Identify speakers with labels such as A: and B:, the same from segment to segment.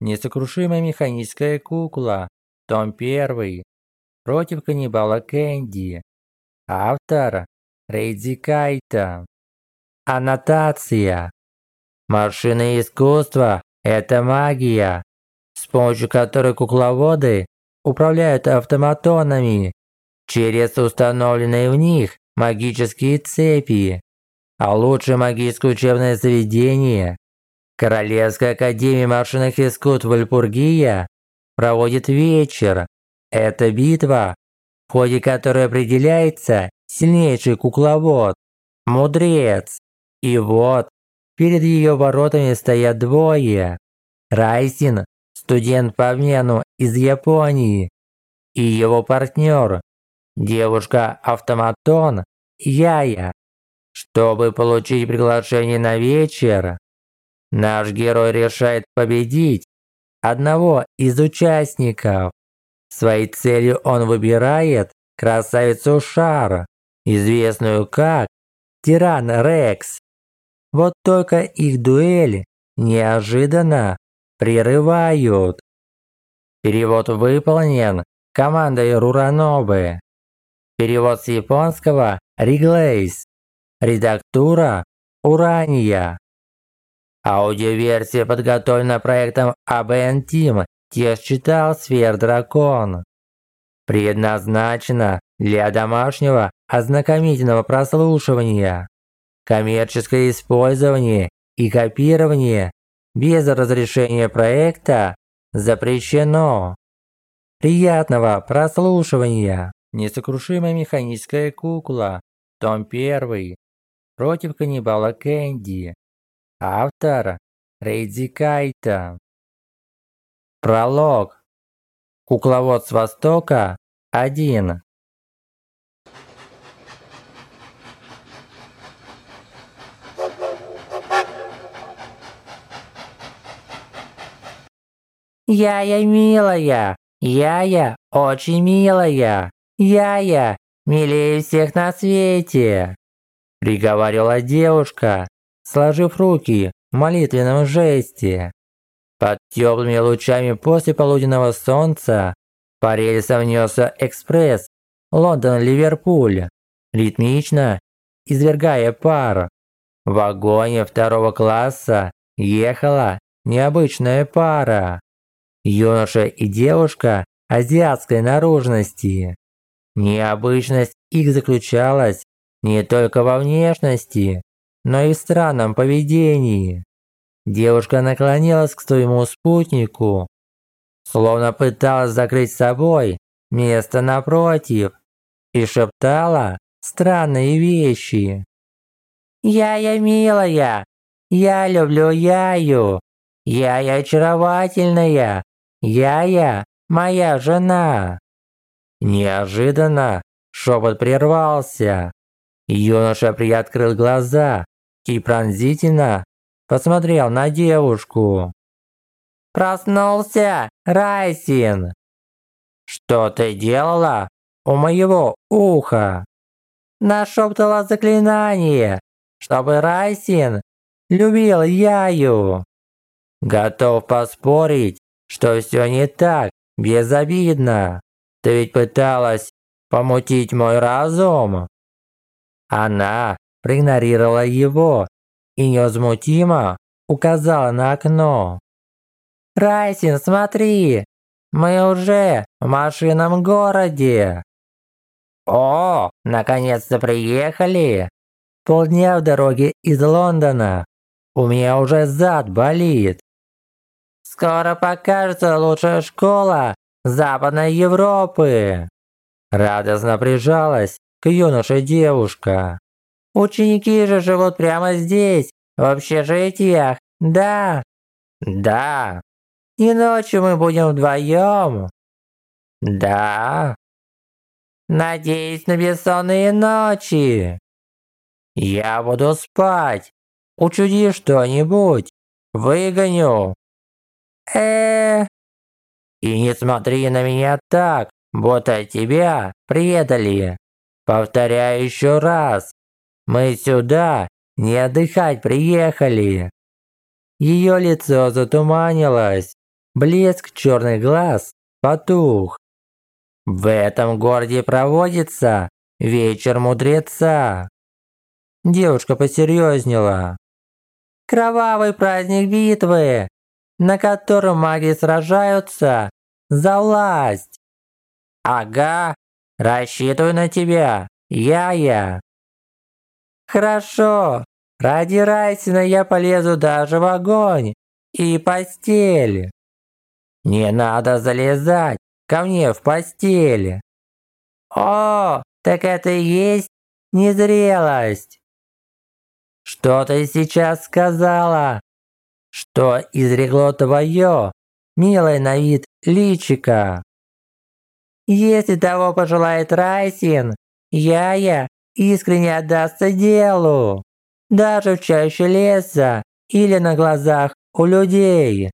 A: Несокрушимая механическая кукла. Том 1. Против каннибала Кэнди. Автор Рейдзи Кайта. Аннотация. Машины искусства – это магия, с помощью которой кукловоды управляют автоматонами через установленные в них магические цепи. А лучшее магическое учебное заведение Королевская академия машинных искусств Вальпургия проводит вечер. Это битва, в ходе которой определяется сильнейший кукловод, мудрец. И вот, перед ее воротами стоят двое. Райсин, студент по обмену из Японии, и его партнер, девушка-автоматон Яя. Чтобы получить приглашение на вечер, наш герой решает победить одного из участников. Своей целью он выбирает красавицу Шара, известную как Тиран Рекс. Вот только их дуэль неожиданно прерывают. Перевод выполнен командой Руранобы. Перевод с японского Риглейс. Редактура Урания. Аудиоверсия подготовлена проектом ABN Team Тех читал Сфер Дракон. Предназначена для домашнего ознакомительного прослушивания. Коммерческое использование и копирование без разрешения проекта запрещено. Приятного прослушивания! Несокрушимая механическая кукла. Том 1. Против каннибала Кэнди. Автор Рейдзи Кайта. Пролог. Кукловод с Востока 1.
B: Я-я милая, я-я очень милая, я-я милее всех на свете!» Приговаривала девушка, сложив руки в молитвенном жесте. Под теплыми лучами после полуденного солнца по рельсам несся экспресс Лондон-Ливерпуль, ритмично извергая пар. В вагоне второго класса ехала необычная пара юноша и девушка азиатской наружности. Необычность их заключалась не только во внешности, но и в странном поведении. Девушка наклонилась к своему спутнику, словно пыталась закрыть собой место напротив, и шептала странные вещи. «Я-я милая, я люблю Яю, я-я очаровательная, я-я, моя жена!» Неожиданно шепот прервался. Юноша приоткрыл глаза и пронзительно посмотрел на девушку. «Проснулся, Райсин!» «Что ты делала у моего уха?» Нашептала заклинание, чтобы Райсин любил Яю. Готов поспорить, что все не так, безобидно. Ты ведь пыталась помутить мой разум. Она проигнорировала его и невозмутимо указала на окно. «Райсин, смотри! Мы уже в машинном городе!» «О, наконец-то приехали!» Полдня в дороге из Лондона. У меня уже зад болит. Скоро покажется лучшая школа Западной Европы!» Радостно прижалась к юноше девушка. «Ученики же живут прямо здесь, в общежитиях, да?» «Да». «И ночью мы будем вдвоем?» «Да». «Надеюсь на бессонные ночи». «Я буду спать. Учуди что-нибудь. Выгоню» э И не смотри на меня так, будто тебя предали. Повторяю еще раз. Мы сюда не отдыхать приехали. Ее лицо затуманилось.
A: блеск черных глаз потух. В этом городе проводится вечер мудреца. Девушка посерьезнела. Кровавый праздник битвы, на котором маги сражаются за власть. Ага, рассчитываю на тебя, я-я. Хорошо, ради Райсина я полезу даже в огонь и постель. Не надо залезать ко мне в постель. О, так это и есть незрелость. Что ты сейчас сказала? Что изрегло твое, милое на вид личика? Если того пожелает Райсин, я-я искренне отдастся делу, даже в чаще леса или на глазах у людей.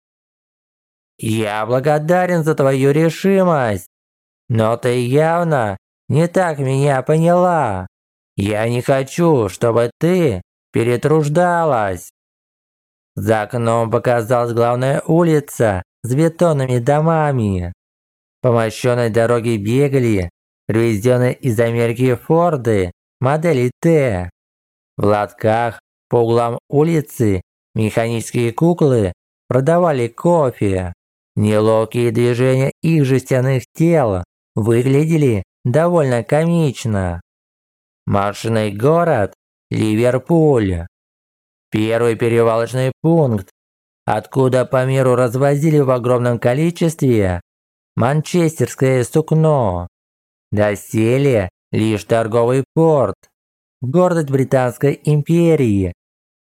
A: Я благодарен за твою решимость, но ты явно не так меня поняла. Я не хочу, чтобы ты перетруждалась. За окном показалась главная улица с бетонными домами. По мощенной дороге бегали привезенные из Америки Форды модели Т. В лотках по углам улицы механические куклы продавали кофе. Неловкие движения их жестяных тел выглядели довольно комично. Маршный город Ливерпуль. Первый перевалочный пункт, откуда по миру развозили в огромном количестве манчестерское сукно. Доселе лишь торговый порт, гордость Британской империи,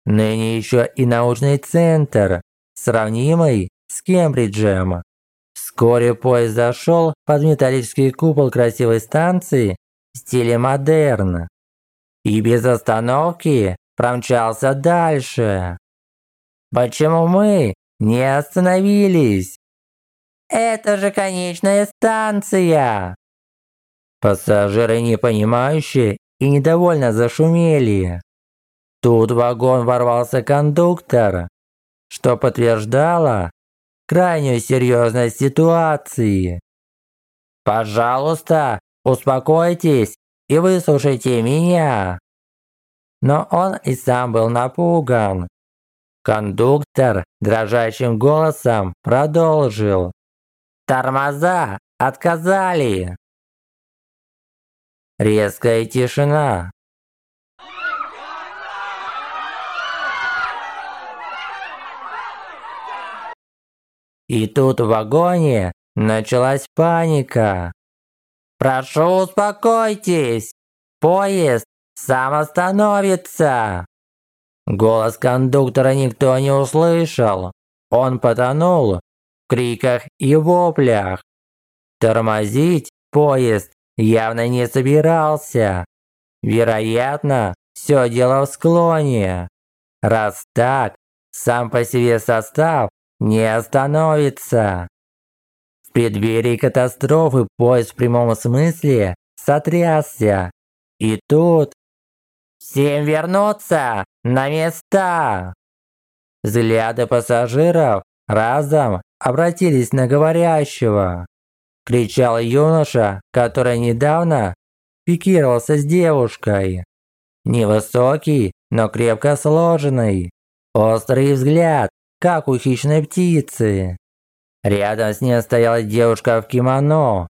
A: ныне еще и научный центр, сравнимый с Кембриджем. Вскоре поезд зашел под металлический купол красивой станции в стиле модерн и без остановки промчался дальше. Почему мы не остановились? Это же конечная станция! Пассажиры непонимающие и недовольно зашумели. Тут в вагон ворвался кондуктор, что подтверждало крайнюю серьезность ситуации. «Пожалуйста, успокойтесь и выслушайте меня!» Но он и сам был напуган. Кондуктор дрожащим голосом продолжил. «Тормоза отказали!» Резкая тишина. И тут в вагоне началась паника. «Прошу, успокойтесь! Поезд сам остановится!» Голос кондуктора никто не услышал. Он потонул в криках и воплях. Тормозить поезд явно не собирался. Вероятно, все дело в склоне. Раз так, сам по себе состав не остановится. В преддверии катастрофы поезд в прямом смысле сотрясся. И тут... «Всем вернуться на места!» Взгляды пассажиров разом обратились на говорящего кричал юноша, который недавно пикировался с девушкой. Невысокий, но крепко сложенный. Острый взгляд, как у хищной птицы. Рядом с ней стояла девушка в кимоно.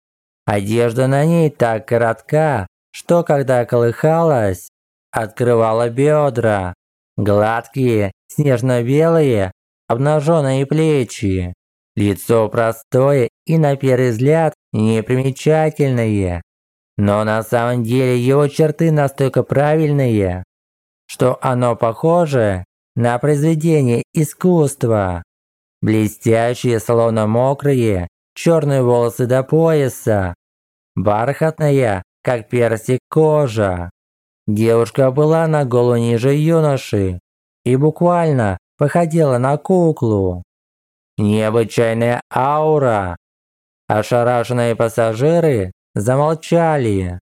A: Одежда на ней так коротка, что когда колыхалась, открывала бедра. Гладкие, снежно-белые, обнаженные плечи. Лицо простое и на первый взгляд непримечательное. Но на самом деле его черты настолько правильные, что оно похоже на произведение искусства. Блестящие, словно мокрые, черные волосы до пояса, бархатная, как персик кожа. Девушка была на голову ниже юноши и буквально походила на куклу. Необычайная аура. Ошарашенные пассажиры замолчали.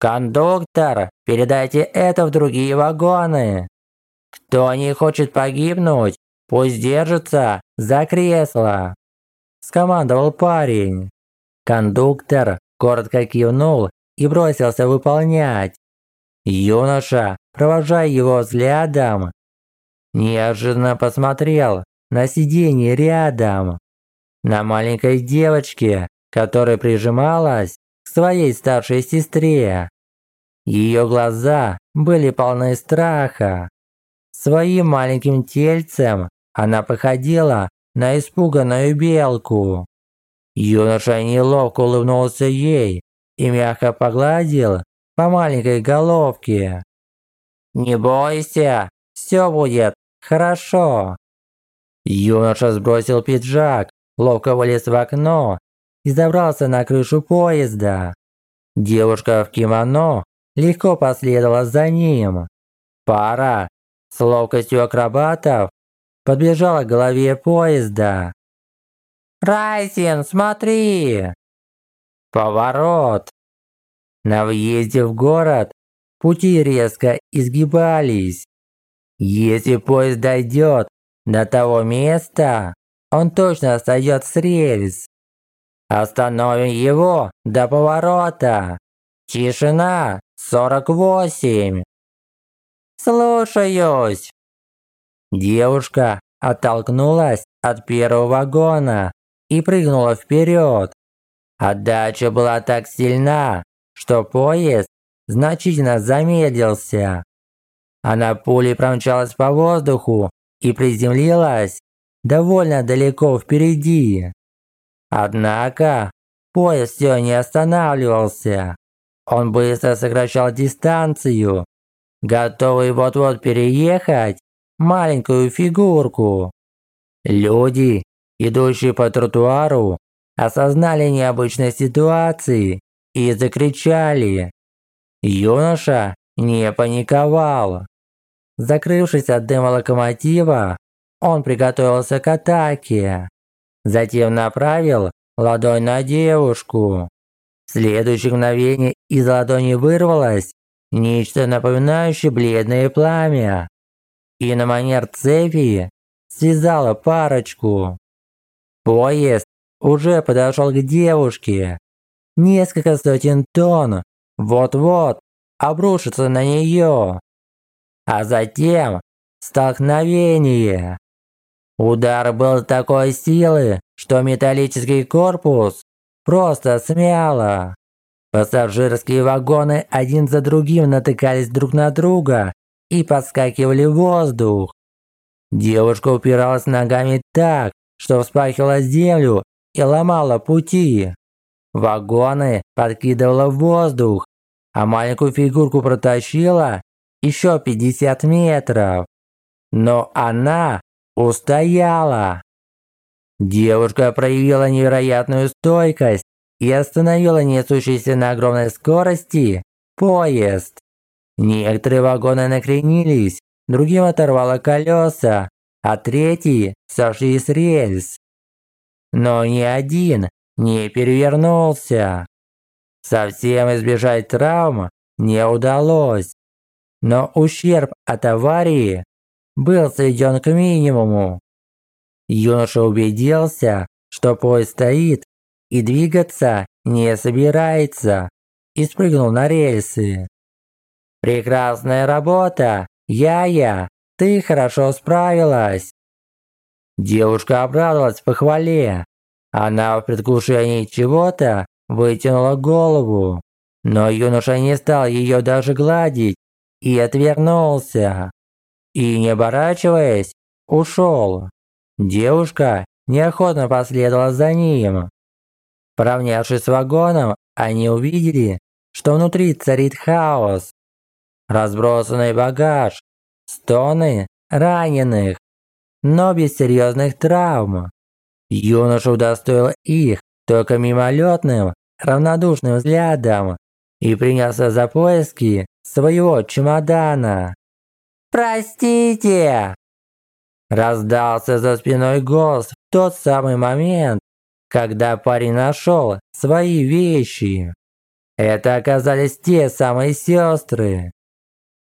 A: «Кондуктор, передайте это в другие вагоны. Кто не хочет погибнуть, пусть держится за кресло. скомандовал парень. Кондуктор коротко кивнул и бросился выполнять. Юноша, провожая его взглядом, неожиданно посмотрел на сиденье рядом, на маленькой девочке, которая прижималась к своей старшей сестре. Ее глаза были полны страха. Своим маленьким тельцем она походила на испуганную белку. Юноша неловко улыбнулся ей и мягко погладил по маленькой головке. «Не бойся, все будет хорошо». Юноша сбросил пиджак, ловко вылез в окно и забрался на крышу поезда. Девушка в кимоно легко последовала за ним. Пара с ловкостью акробатов подбежала к голове поезда. «Райсин, смотри!» Поворот. На въезде в город пути резко изгибались. Если поезд дойдет до того места, он точно с рельс. Остановим его до поворота. Тишина 48. Слушаюсь. Девушка оттолкнулась от первого вагона и прыгнула вперед. Отдача была так сильна, что поезд значительно замедлился. Она пулей промчалась по воздуху и приземлилась довольно далеко впереди. Однако поезд все не останавливался. Он быстро сокращал дистанцию, готовый вот-вот переехать маленькую фигурку. Люди, идущие по тротуару, осознали необычность ситуации и закричали. Юноша не паниковал. Закрывшись от дыма локомотива, он приготовился к атаке. Затем направил ладонь на девушку. В следующее мгновение из ладони вырвалось нечто напоминающее бледное пламя. И на манер цепи связала парочку. Поезд уже подошел к девушке. Несколько сотен тонн вот-вот обрушится на нее. А затем столкновение. Удар был такой силы, что металлический корпус просто смяло. Пассажирские вагоны один за другим натыкались друг на друга и подскакивали в воздух. Девушка упиралась ногами так, что вспахивала землю и ломала пути. Вагоны подкидывала в воздух, а маленькую фигурку протащила еще 50 метров. Но она устояла. Девушка проявила невероятную стойкость и остановила несущийся на огромной скорости поезд. Некоторые вагоны накренились, другим оторвало колеса, а третьи сошли с рельс. Но ни один не перевернулся. Совсем избежать травм не удалось, но ущерб от аварии был сведен к минимуму. Юноша убедился, что поезд стоит и двигаться не собирается, и спрыгнул на рельсы. «Прекрасная работа, Яя, ты хорошо справилась!» Девушка обрадовалась похвале, она в предвкушении чего-то вытянула голову, но юноша не стал ее даже гладить и отвернулся. И не оборачиваясь, ушел. Девушка неохотно последовала за ним. Поравнявшись с вагоном, они увидели, что внутри царит хаос. Разбросанный багаж, стоны раненых, но без серьезных травм. Юноша удостоил их только мимолетным, равнодушным взглядом и принялся за поиски своего чемодана. «Простите!» Раздался за спиной голос в тот самый момент, когда парень нашел свои вещи. Это оказались те самые сестры.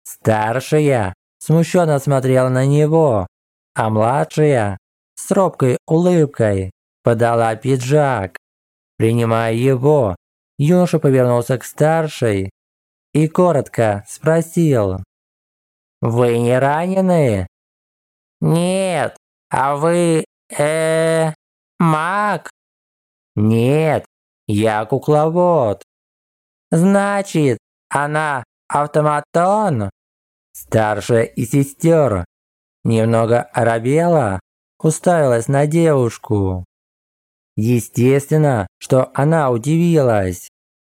A: Старшая смущенно смотрела на него, а младшая с робкой улыбкой подала пиджак. Принимая его, юноша повернулся к старшей и коротко спросил. «Вы не ранены?» «Нет, а вы, э, маг?» «Нет, я кукловод». «Значит, она автоматон?» Старшая из сестер немного оробела, уставилась на девушку. Естественно, что она удивилась.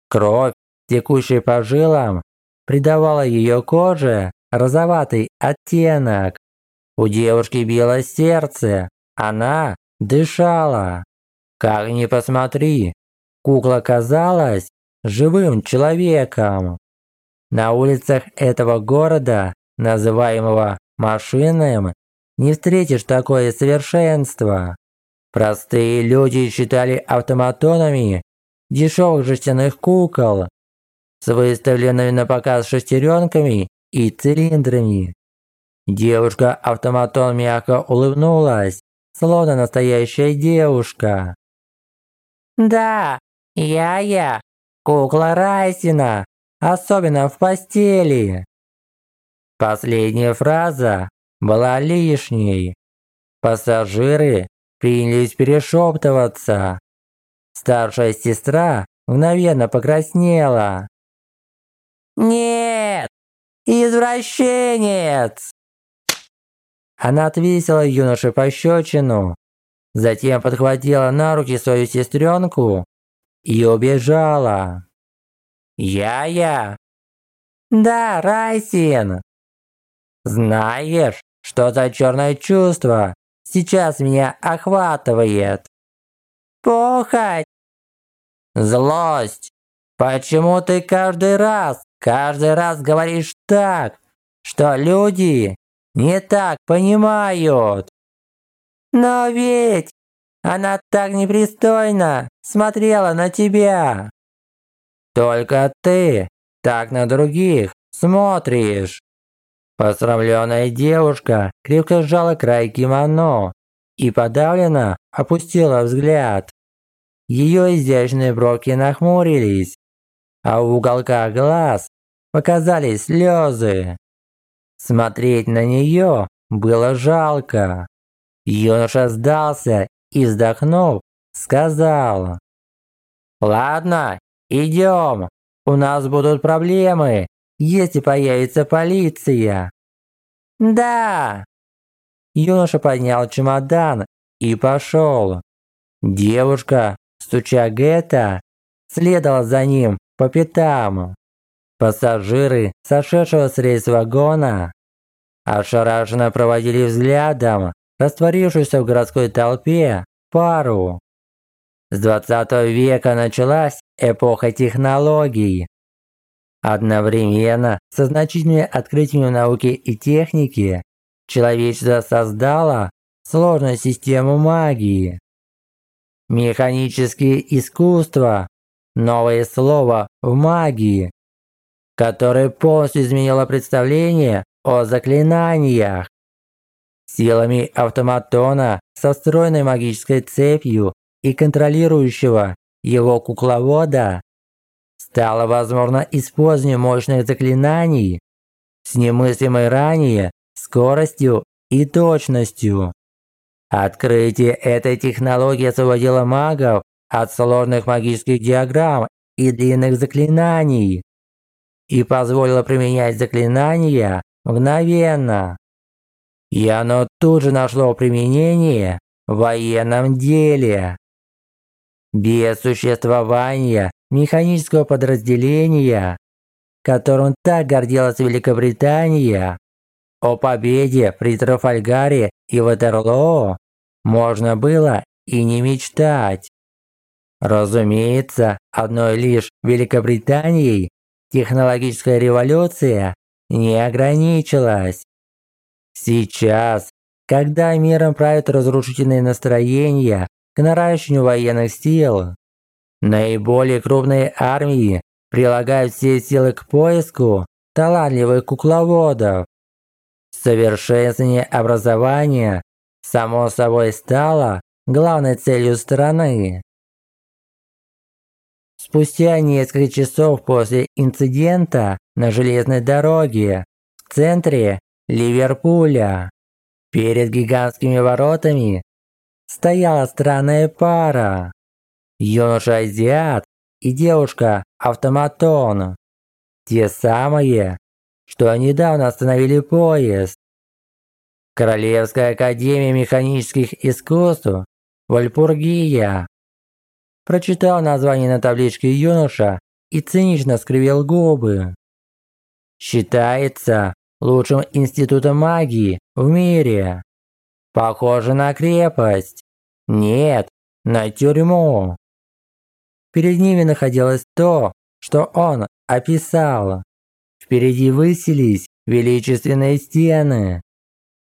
A: Кровь, текущая по жилам, придавала ее коже розоватый оттенок. У девушки било сердце, она дышала. Как ни посмотри, кукла казалась живым человеком. На улицах этого города, называемого машинным, не встретишь такое совершенство. Простые люди считали автоматонами дешевых жестяных кукол с выставленными на показ шестеренками и цилиндрами. Девушка-автоматон мягко улыбнулась, словно настоящая девушка. «Да, я-я, кукла Райсина, особенно в постели». Последняя фраза была лишней. Пассажиры принялись перешептываться. Старшая сестра мгновенно покраснела. «Нет! Извращенец!» Она отвесила юноше пощечину, затем подхватила на руки свою сестренку и убежала. «Я-я?» «Да, Райсин!» «Знаешь, что за черное чувство сейчас меня охватывает?» «Похоть!» «Злость! Почему ты каждый раз, каждый раз говоришь так, что люди не так понимают. Но ведь она так непристойно смотрела на тебя. Только ты так на других смотришь. Посрамленная девушка крепко сжала край кимоно и подавленно опустила взгляд. Ее изящные бровки нахмурились, а в уголках глаз показались слезы. Смотреть на нее было жалко. Юноша сдался и, вздохнув, сказал. «Ладно, идем. У нас будут проблемы, если появится полиция». «Да!» Юноша поднял чемодан и пошел. Девушка, стуча Гетта, следовала за ним по пятам. Пассажиры, сошедшего с рейс вагона, ошарашенно проводили взглядом растворившуюся в городской толпе пару. С 20 века началась эпоха технологий. Одновременно со значительными открытиями науки и техники человечество создало сложную систему магии. Механические искусства – новое слово в магии, которое полностью изменило представление о заклинаниях. Силами автоматона со встроенной магической цепью и контролирующего его кукловода стало возможно использование мощных заклинаний с немыслимой ранее скоростью и точностью. Открытие этой технологии освободило магов от сложных магических диаграмм и длинных заклинаний и позволило применять заклинания мгновенно. И оно тут же нашло применение в военном деле. Без существования механического подразделения, которым так гордилась Великобритания, о победе при Трафальгаре и Ватерлоо можно было и не мечтать. Разумеется, одной лишь Великобританией технологическая революция не ограничилась. Сейчас, когда миром правят разрушительные настроения к наращиванию военных сил, наиболее крупные армии прилагают все силы к поиску талантливых кукловодов. Совершенствование образования само собой стало главной целью страны. Спустя несколько часов после инцидента на железной дороге в центре Ливерпуля перед гигантскими воротами стояла странная пара. Юноша-азиат и девушка-автоматон. Те самые, что недавно остановили поезд. Королевская академия механических искусств Вальпургия. Прочитал название на табличке юноша и цинично скривил губы. Считается лучшим институтом магии в мире. Похоже на крепость. Нет, на тюрьму. Перед ними находилось то, что он описал. Впереди высились величественные стены,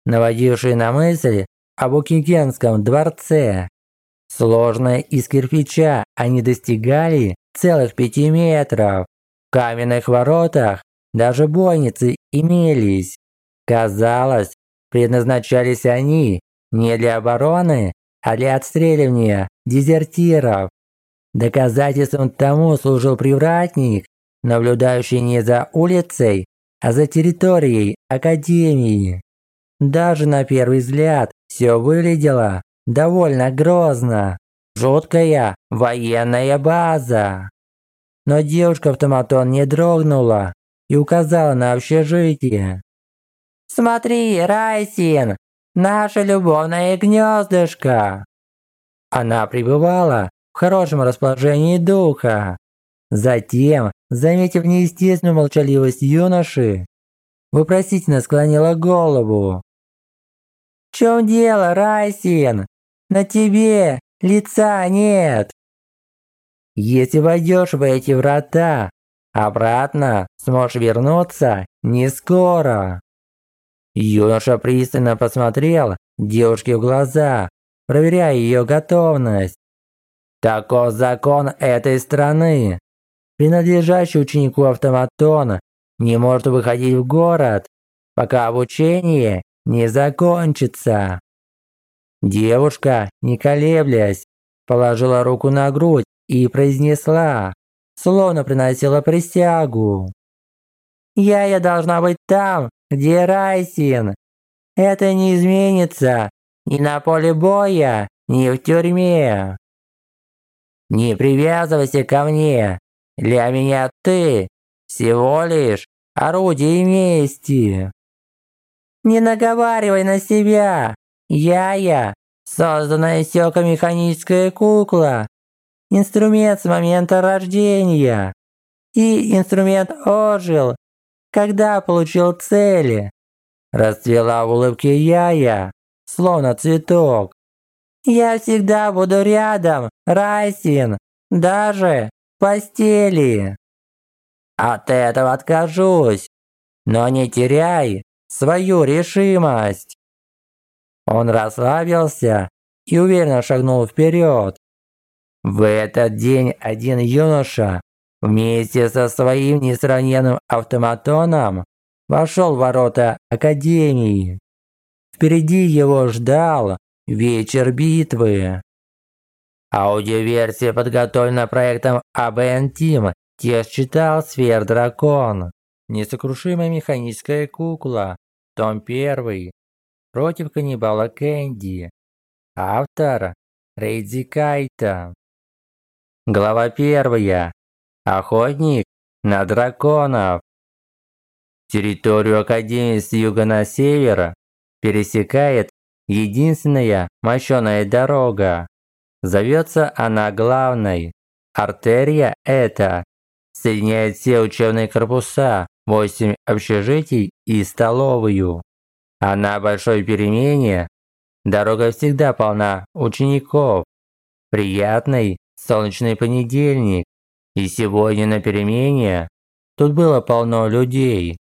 A: наводившие на мысль об Букингемском дворце. Сложные из кирпича они достигали целых пяти метров. В каменных воротах даже бойницы имелись. Казалось, предназначались они не для обороны, а для отстреливания дезертиров. Доказательством тому служил привратник, наблюдающий не за улицей, а за территорией Академии. Даже на первый взгляд все выглядело довольно грозно. Жуткая военная база. Но девушка-автоматон не дрогнула и указала на общежитие. «Смотри, Райсин, наше любовное гнездышко!» Она пребывала в хорошем расположении духа. Затем, заметив неестественную молчаливость юноши, вопросительно склонила голову. «В чем дело, Райсин? На тебе лица нет!» «Если войдешь в эти врата, обратно сможешь вернуться не скоро». Юноша пристально посмотрел девушке в глаза, проверяя ее готовность. Таков закон этой страны. Принадлежащий ученику автоматона не может выходить в город, пока обучение не закончится. Девушка, не колеблясь, положила руку на грудь и произнесла, словно приносила присягу. «Я я должна быть там, где Райсин. Это не изменится ни на поле боя, ни в тюрьме. Не привязывайся ко мне. Для меня ты всего лишь орудие мести. Не наговаривай на себя. Я-я, созданная Сёка механическая кукла. Инструмент с момента рождения. И инструмент ожил, когда получил цели. Расцвела в улыбке Яя, словно цветок. Я всегда буду рядом, Райсин, даже в постели. От этого откажусь, но не теряй свою решимость. Он расслабился и уверенно шагнул вперед. В этот день один юноша вместе со своим несравненным автоматоном вошел в ворота Академии. Впереди его ждал вечер битвы. Аудиоверсия подготовлена проектом ABN Team. Текст читал Сфер. Несокрушимая механическая кукла. Том 1. Против каннибала Кэнди. Автор Рейдзи Кайта. Глава 1. Охотник на драконов. Территорию Академии с юга на север пересекает единственная мощеная дорога. Зовется она главной. Артерия эта соединяет все учебные корпуса, 8 общежитий и столовую. А на большой перемене дорога всегда полна учеников. Приятный солнечный понедельник. И сегодня на перемене тут было полно людей.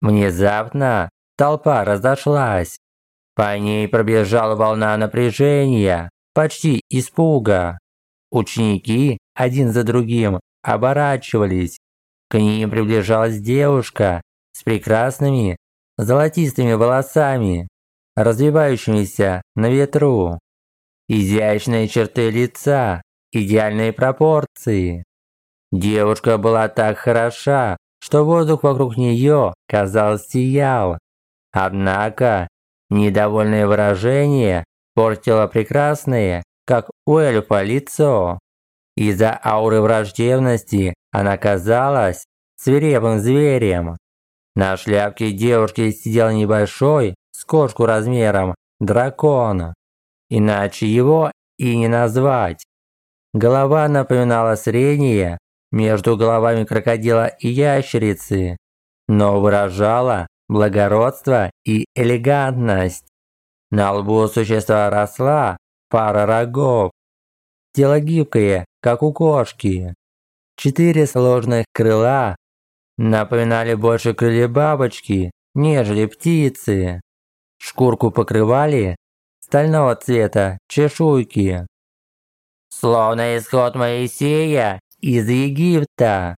A: Внезапно толпа разошлась. По ней пробежала волна напряжения, почти испуга. Ученики один за другим оборачивались. К ним приближалась девушка с прекрасными золотистыми волосами, развивающимися на ветру. изящные черты лица, идеальные пропорции. Девушка была так хороша, что воздух вокруг нее, казалось, сиял. Однако, недовольное выражение портило прекрасное, как у эльфа, лицо. Из-за ауры враждебности она казалась свирепым зверем. На шляпке девушки сидел небольшой, с кошку размером, дракон. Иначе его и не назвать. Голова напоминала среднее между головами крокодила и ящерицы, но выражала благородство и элегантность. На лбу существа росла пара рогов. Тело гибкое, как у кошки. Четыре сложных крыла напоминали больше крылья бабочки, нежели птицы. Шкурку покрывали стального цвета чешуйки. Словно исход Моисея из Египта.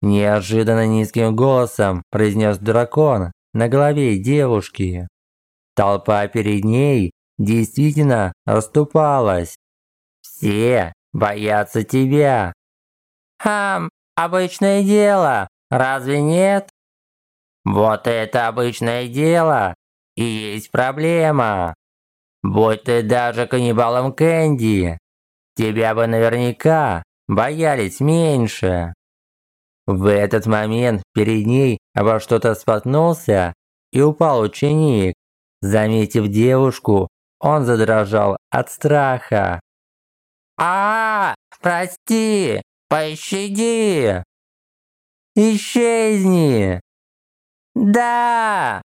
A: Неожиданно низким голосом произнес дракон на голове девушки. Толпа перед ней действительно расступалась. Все боятся тебя. Хам, обычное дело, разве нет? Вот это обычное дело и есть проблема. Будь ты даже каннибалом Кэнди, тебя бы наверняка боялись меньше. В этот момент перед ней обо что-то споткнулся и упал ученик. Заметив девушку, он задрожал от страха. а, -а, -а Прости! Пощади!» «Исчезни!» «Да!»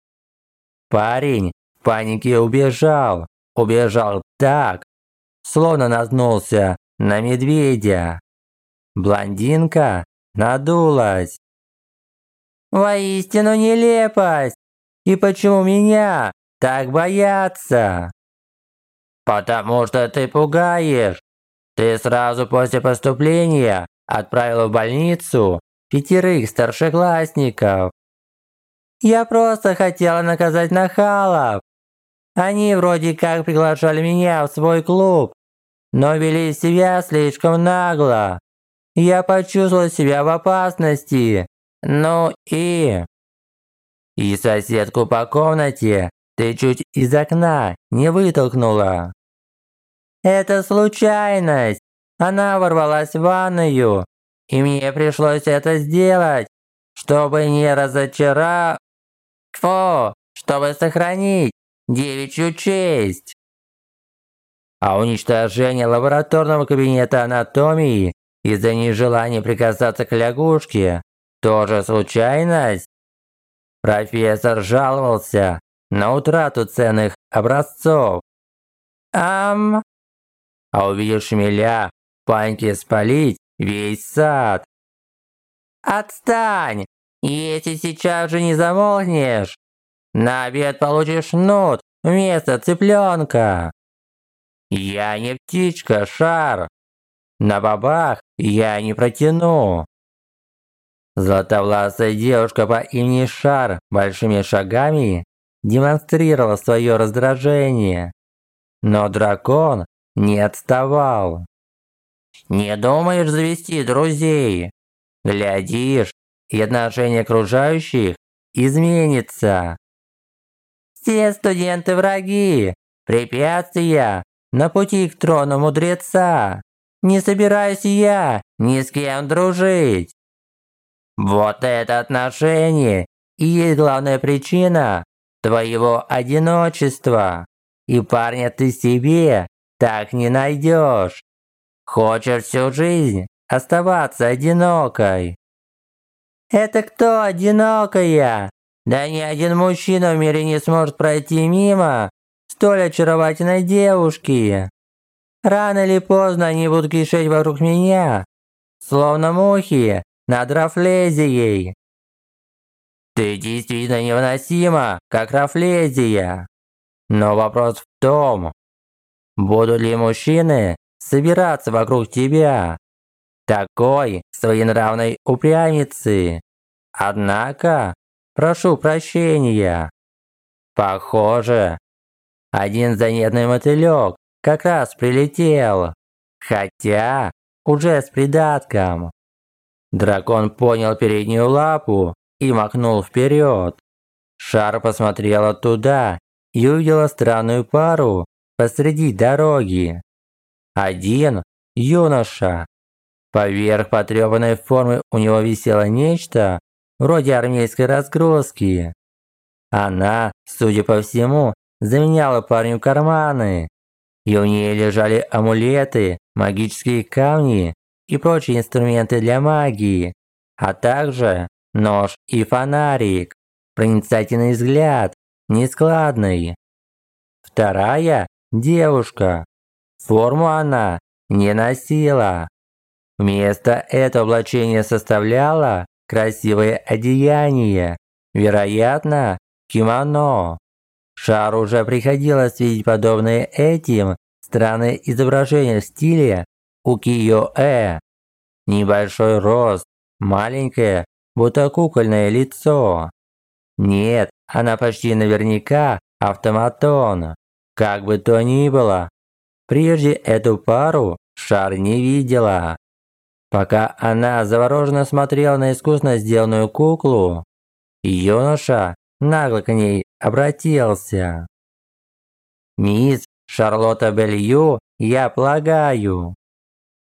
A: Парень в панике убежал. Убежал так, словно наткнулся на медведя. Блондинка надулась. «Воистину нелепость! И почему меня так боятся?» «Потому что ты пугаешь. Ты сразу после поступления отправила в больницу пятерых старшеклассников. Я просто хотела наказать нахалов. Они вроде как приглашали меня в свой клуб, но вели себя слишком нагло. Я почувствовал себя в опасности. Ну и... И соседку по комнате ты чуть из окна не вытолкнула. Это случайность. Она ворвалась в ванную, и мне пришлось это сделать, чтобы не разочаровать... Фу, чтобы сохранить девичью честь. А уничтожение лабораторного кабинета анатомии из-за нежелания прикасаться к лягушке тоже случайность? Профессор жаловался на утрату ценных образцов. Ам, а увидев шмеля, паньки спалить весь сад. «Отстань! Если сейчас же не замолкнешь, на обед получишь нут вместо цыпленка!» «Я не птичка, шар! На бабах я не протяну!» Златовласая девушка по имени Шар большими шагами демонстрировала свое раздражение. Но дракон не отставал. «Не думаешь завести друзей? Глядишь, и отношение окружающих изменится. Все студенты враги, препятствия на пути к трону мудреца. Не собираюсь я ни с кем дружить. Вот это отношение и есть главная причина твоего одиночества. И парня ты себе так не найдешь. Хочешь всю жизнь оставаться одинокой. Это кто одинокая? Да ни один мужчина в мире не сможет пройти мимо столь очаровательной девушки. Рано или поздно они будут кишеть вокруг меня, словно мухи над Рафлезией. Ты действительно невыносима, как Рафлезия. Но вопрос в том, Будут ли мужчины собираться вокруг тебя? Такой своенравной упрямицы. Однако, прошу прощения. Похоже, один занятный мотылек
B: как раз прилетел. Хотя уже с придатком. Дракон понял переднюю лапу и махнул вперед. Шар посмотрела туда и увидела странную пару посреди дороги. Один – юноша. Поверх потрепанной формы у него висело нечто, вроде армейской разгрузки. Она, судя по всему, заменяла парню карманы. И у нее лежали амулеты, магические камни и прочие инструменты для магии, а также нож и фонарик, проницательный взгляд, нескладный. Вторая – девушка. Форму она не носила. Вместо этого облачения составляло красивое одеяние, вероятно, кимоно. Шар уже приходилось видеть подобные этим странные изображения в стиле укиё-э. Небольшой рост, маленькое, будто кукольное лицо. Нет, она почти наверняка автоматон. Как бы то ни было, прежде эту пару Шар не видела. Пока она завороженно смотрела на искусно сделанную куклу, юноша нагло к ней обратился. «Мисс Шарлотта Белью, я полагаю».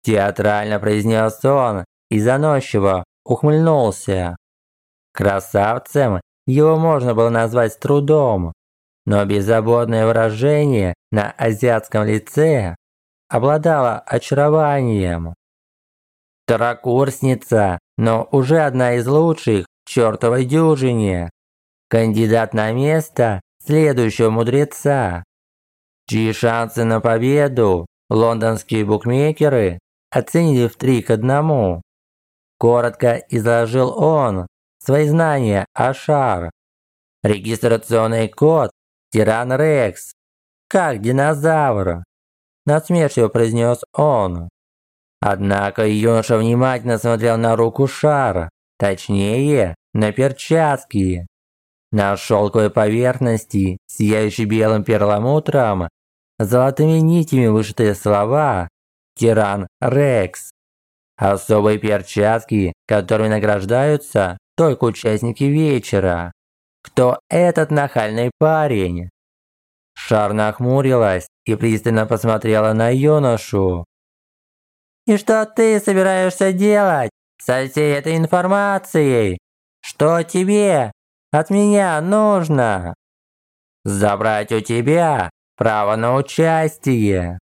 B: Театрально произнес он и заносчиво ухмыльнулся. Красавцем его можно было назвать с трудом, но беззаботное выражение на азиатском лице обладало очарованием. Второкурсница, но уже одна из лучших в чертовой дюжине. Кандидат на место следующего мудреца. Чьи шансы на победу лондонские букмекеры оценили в три к одному. Коротко изложил он свои знания о шар. Регистрационный код Тиран Рекс. Как динозавр. Насмешливо произнес он. Однако юноша внимательно смотрел на руку шара, точнее, на перчатки. На шелковой поверхности, сияющей белым перламутром, золотыми нитями вышитые слова «Тиран Рекс». Особые перчатки, которыми награждаются только участники вечера. Кто этот нахальный парень? Шар нахмурилась и пристально посмотрела на юношу. «И что ты собираешься делать со всей этой информацией? Что тебе от меня нужно?» «Забрать у тебя право на участие».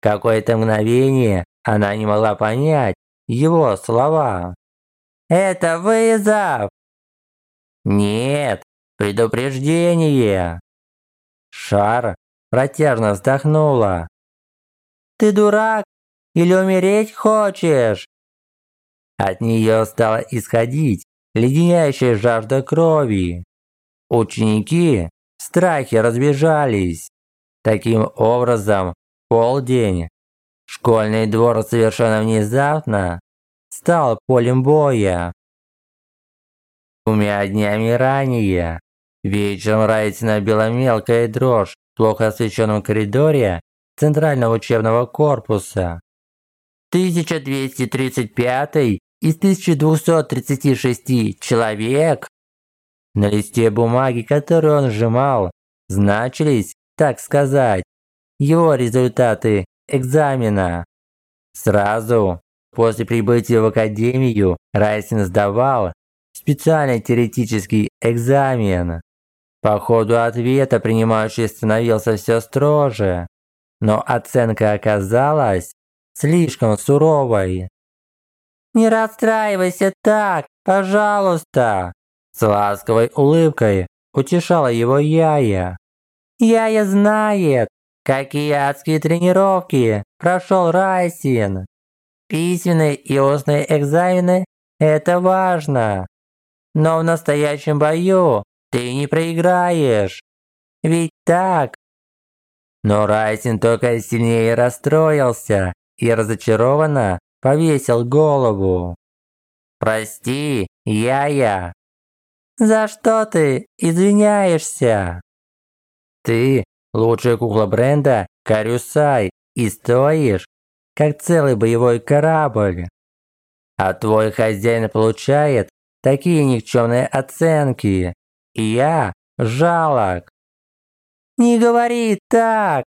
B: Какое-то мгновение она не могла понять его слова. «Это вызов!» «Нет, предупреждение!» Шар протяжно вздохнула. «Ты дурак или умереть хочешь?» От нее стала исходить леденящая жажда крови. Ученики в страхе разбежались. Таким образом, полдень. Школьный двор совершенно внезапно стал полем боя. Двумя днями ранее, вечером Райтина била мелкая дрожь в плохо освещенном коридоре Центрального учебного корпуса. 1235 из 1236 человек. На листе бумаги, который он сжимал, значились, так сказать, его результаты экзамена. Сразу после прибытия в академию Райсин сдавал специальный теоретический экзамен. По ходу ответа принимающий становился все строже, но оценка оказалась слишком суровой. «Не расстраивайся так, пожалуйста!» С ласковой улыбкой утешала его Яя. «Яя знает, какие адские тренировки прошел Райсин. Письменные и устные экзамены – это важно. Но в настоящем бою ты не проиграешь. Ведь так?» Но Райсин только сильнее расстроился и разочарованно повесил голову. «Прости, я-я». «За что ты извиняешься?» «Ты
A: лучшая кукла бренда Карюсай и стоишь, как целый боевой корабль. А твой хозяин получает такие никчемные оценки. Я жалок. Не говори так.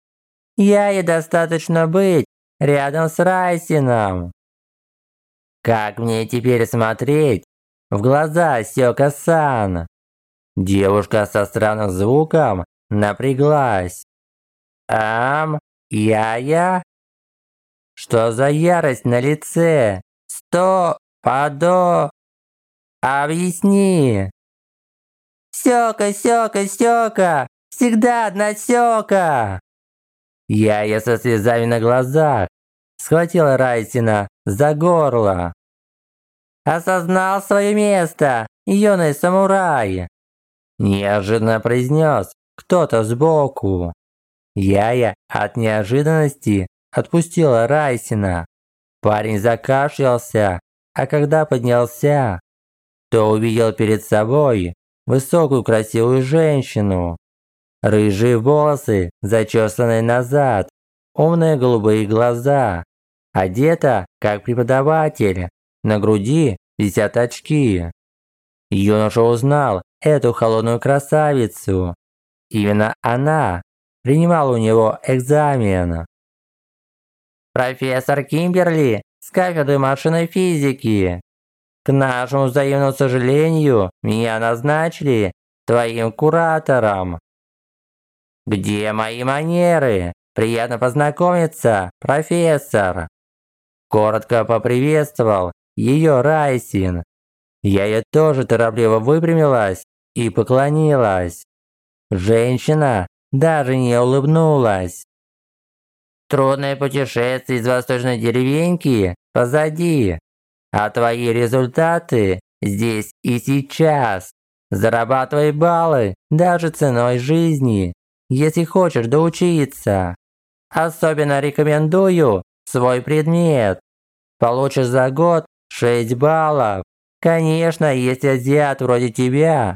A: Я и достаточно быть рядом с Райсином. Как мне теперь смотреть в глаза Сёка-сан? Девушка со странным звуком напряглась. Ам, я-я? Что за ярость на лице? Сто, подо... Объясни. Сёка, Сёка, Сёка, всегда одна Сёка. Я-я со слезами на глазах схватила Райсина за горло. «Осознал свое место, юный самурай!» Неожиданно произнес кто-то сбоку. Яя от неожиданности отпустила Райсина. Парень закашлялся, а когда поднялся, то увидел перед собой высокую красивую женщину. Рыжие волосы, зачесанные назад, умные голубые глаза. Одета, как преподаватель, на груди висят очки. Юноша узнал эту холодную красавицу. Именно она принимала у него экзамен. «Профессор Кимберли с кафедры машинной физики. К нашему взаимному сожалению, меня назначили твоим куратором. Где мои манеры? Приятно познакомиться, профессор!» Коротко поприветствовал ее Райсин. Я ей тоже торопливо выпрямилась и поклонилась. Женщина даже не улыбнулась. Трудное путешествие из восточной деревеньки позади, а твои результаты здесь и сейчас. Зарабатывай баллы даже ценой жизни, если хочешь доучиться. Особенно рекомендую свой предмет. Получишь за год 6 баллов. Конечно, если азиат вроде тебя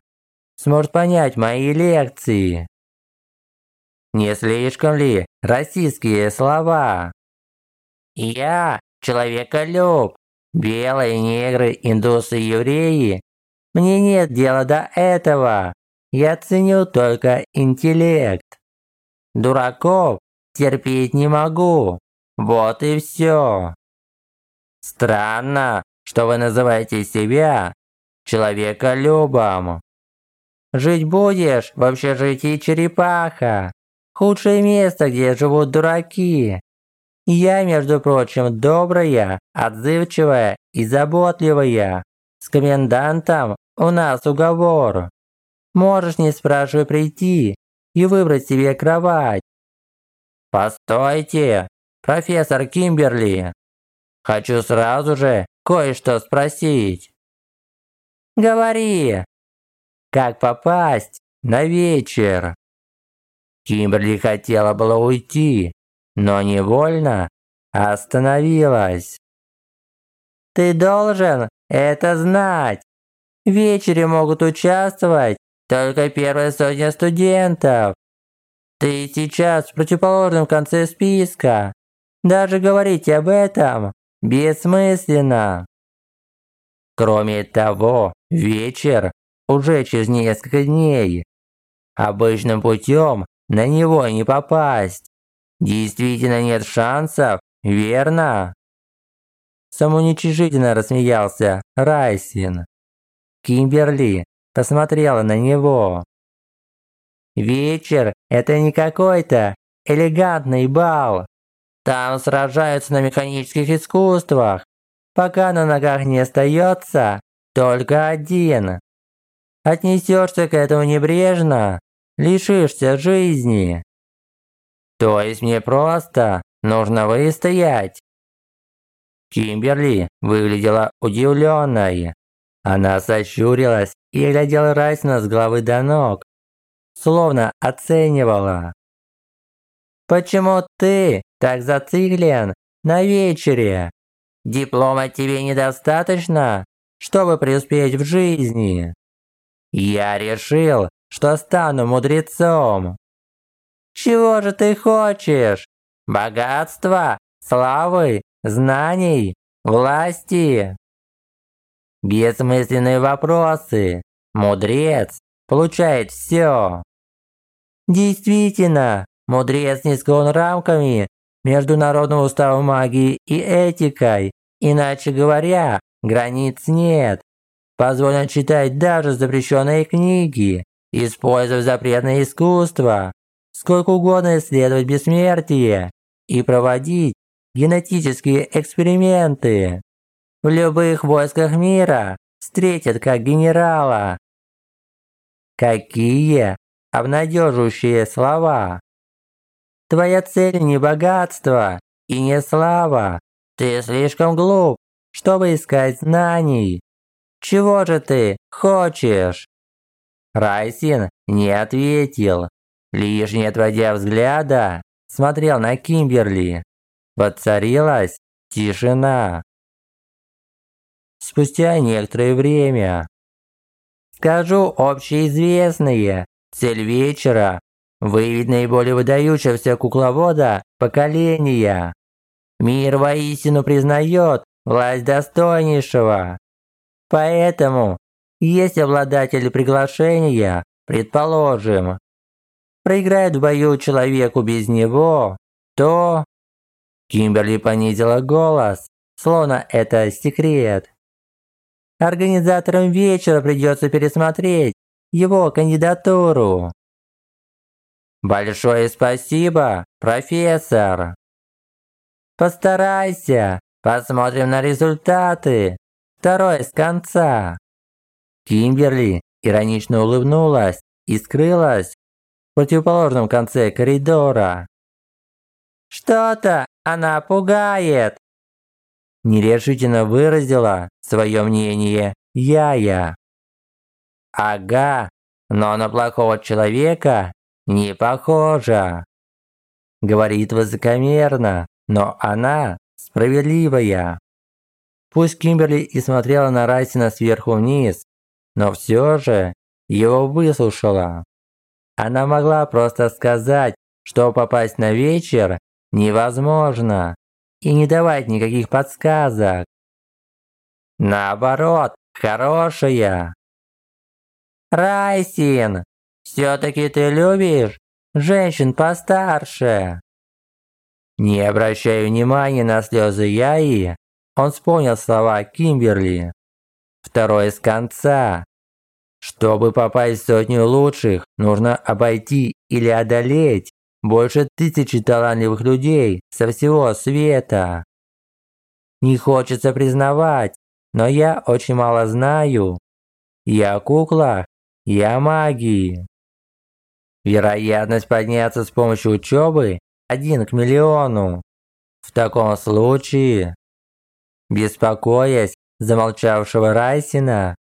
A: сможет понять мои лекции. Не слишком ли российские слова? Я человеколюб. Белые, негры, индусы, евреи. Мне нет дела до этого. Я ценю только интеллект. Дураков терпеть не могу. Вот и все. Странно, что вы называете себя человеколюбом. Жить будешь в общежитии черепаха. Худшее место, где живут дураки. Я, между прочим, добрая, отзывчивая и заботливая. С комендантом у нас уговор. Можешь, не спрашивая, прийти и выбрать себе кровать. Постойте, профессор Кимберли. Хочу сразу же кое-что спросить. Говори. Как попасть на вечер? Кимберли хотела было уйти, но невольно остановилась. Ты должен это знать. В вечере могут участвовать только первая сотня студентов. Ты сейчас в противоположном конце списка. Даже говорить об этом бессмысленно. Кроме того, вечер уже через несколько дней. Обычным путем на него не попасть. Действительно нет шансов, верно? Самоуничижительно рассмеялся Райсин. Кимберли посмотрела на него. Вечер – это не какой-то элегантный бал. Там сражаются на механических искусствах, пока на ногах не остается только один. Отнесешься к этому небрежно, лишишься жизни. То есть мне просто нужно выстоять. Кимберли выглядела удивленной. Она сощурилась и глядела Райсона с головы до ног, словно оценивала. «Почему ты так зациклен на вечере? Диплома тебе недостаточно, чтобы преуспеть в жизни?» Я решил, что стану мудрецом. Чего же ты хочешь? Богатства, славы, знаний, власти? Бессмысленные вопросы. Мудрец получает все. Действительно, мудрец не склон рамками международного устава магии и этикой. Иначе говоря, границ нет. Позволено читать даже запрещенные книги, использовать запретное искусство, сколько угодно исследовать бессмертие и проводить генетические эксперименты. В любых войсках мира встретят как генерала. Какие обнадеживающие слова. Твоя цель не богатство и не слава. Ты слишком глуп, чтобы искать знаний. Чего же ты хочешь? Райсин не ответил. Лишь не отводя взгляда, смотрел на Кимберли. Воцарилась тишина. Спустя некоторое время. Скажу общеизвестные. Цель вечера – выявить наиболее выдающегося кукловода поколения. Мир воистину признает власть достойнейшего. Поэтому, если обладатель приглашения, предположим, проиграет в бою человеку без него, то... Кимберли понизила голос, словно это секрет. Организаторам вечера придется пересмотреть его кандидатуру. Большое спасибо, профессор. Постарайся, посмотрим на результаты. Второй с конца. Кимберли иронично улыбнулась и скрылась противоположном конце коридора. Что-то она пугает. Нерешительно выразила свое мнение Яя. Ага, но на плохого человека не похожа. Говорит высокомерно, но она справедливая. Пусть Кимберли и смотрела на Райсина сверху вниз, но все же его выслушала. Она могла просто сказать, что попасть на вечер невозможно, и не давать никаких подсказок. Наоборот, хорошая. Райсин, все-таки ты любишь женщин постарше. Не обращая внимания на слезы Яи, он вспомнил слова Кимберли. Второй с конца. Чтобы попасть в сотню лучших, нужно обойти или одолеть больше тысячи талантливых людей со всего света. Не хочется признавать, но я очень мало знаю. Я кукла, я магии. Вероятность подняться с помощью учебы один к миллиону. В таком случае, беспокоясь замолчавшего Райсина,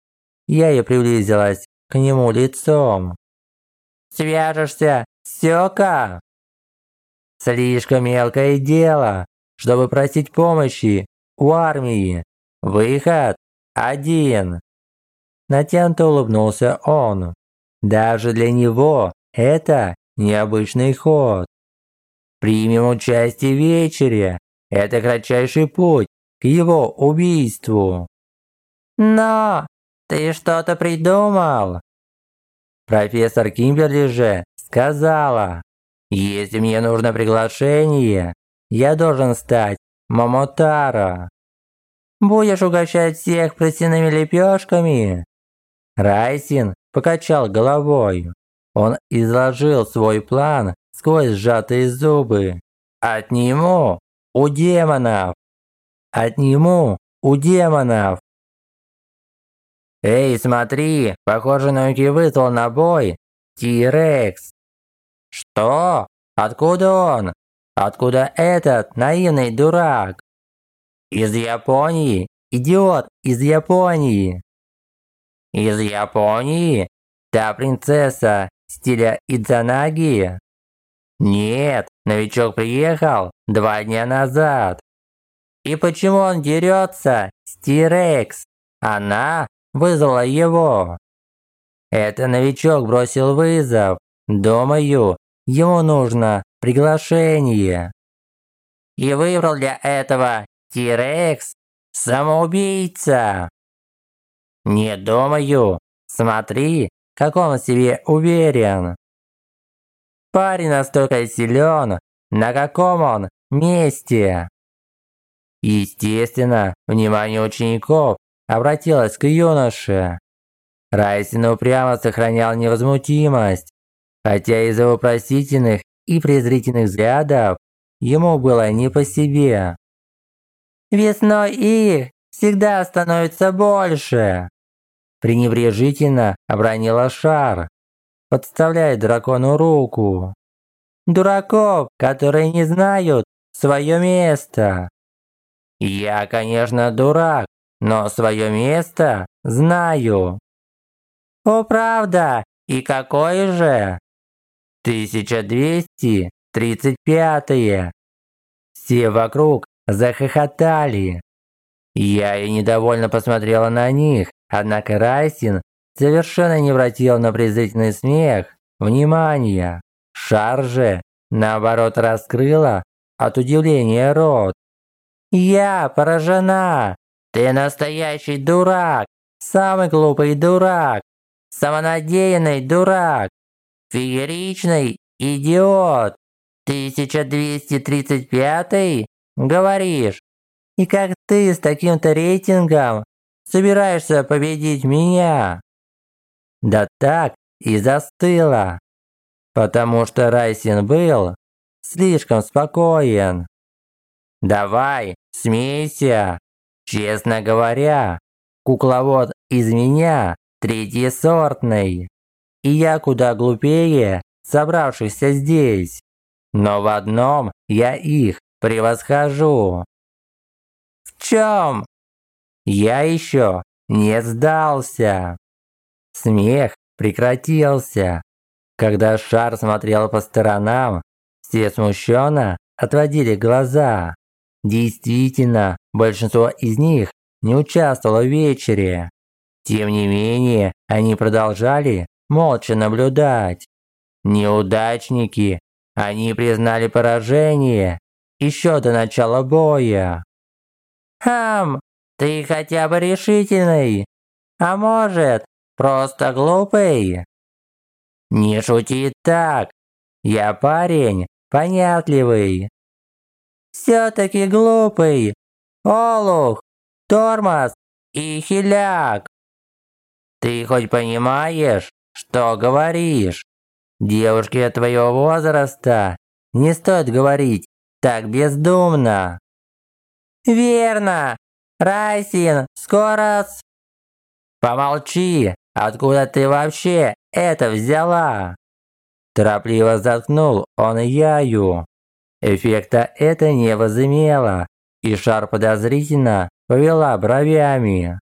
A: я и приблизилась к нему лицом. «Свяжешься, Сёка?» «Слишком мелкое дело, чтобы просить помощи у армии. Выход один». Натянуто улыбнулся он. Даже для него это необычный ход. Примем участие в вечере. Это кратчайший путь к его убийству. Но ты что-то придумал? Профессор Кимберли же сказала, если мне нужно приглашение, я должен стать Мамотара. Будешь угощать всех пластяными лепешками? Райсин покачал головой. Он изложил свой план сквозь сжатые зубы. «Отниму у демонов! Отниму у демонов!» «Эй, смотри, похоже, на вызвал на бой Ти-Рекс!» «Что? Откуда он? Откуда этот наивный дурак?» «Из Японии! Идиот из Японии!» «Из Японии? Та принцесса, стиля Идзанаги? Нет, новичок приехал два дня назад. И почему он дерется с Тирекс? Она вызвала его. Это новичок бросил вызов. Думаю,
B: ему нужно приглашение.
A: И выбрал для этого Тирекс, самоубийца. Не думаю. Смотри, как он в себе уверен. Парень настолько силен, на каком он месте. Естественно, внимание учеников обратилось к юноше. Райсин упрямо сохранял невозмутимость, хотя из-за вопросительных и презрительных взглядов ему было не по себе. «Весной их всегда становится больше!» пренебрежительно обронила шар, подставляя дракону руку. «Дураков, которые не знают свое место!» «Я, конечно, дурак, но свое место знаю!» «О, правда? И какое же?» «1235-е!» Все вокруг захохотали. Я и недовольно посмотрела на них, однако Райсин совершенно не обратил на презрительный смех внимания. Шар же, наоборот, раскрыла от удивления рот. «Я поражена! Ты настоящий дурак! Самый глупый дурак! Самонадеянный дурак! Фееричный идиот! 1235 говоришь? И как ты с таким-то рейтингом собираешься победить меня?» Да так и застыла, потому что Райсин был слишком спокоен. «Давай, смейся! Честно говоря, кукловод из меня третьесортный, и я куда глупее собравшихся здесь. Но в одном я их превосхожу. В чем? Я еще не сдался. Смех прекратился. Когда шар смотрел по сторонам, все смущенно отводили глаза. Действительно, большинство из них не участвовало в вечере. Тем не менее, они продолжали молча наблюдать. Неудачники, они признали поражение еще до начала боя. «Хам, ты хотя бы решительный, а может, просто глупый?» «Не шути так, я парень понятливый». «Все-таки глупый, олух, тормоз и хиляк». «Ты хоть понимаешь, что говоришь?» Девушке твоего возраста не стоит говорить так бездумно. Верно. Райсин, скоро с... Помолчи, откуда ты вообще это взяла? Торопливо заткнул он Яю. Эффекта это не возымело, и шар подозрительно повела бровями.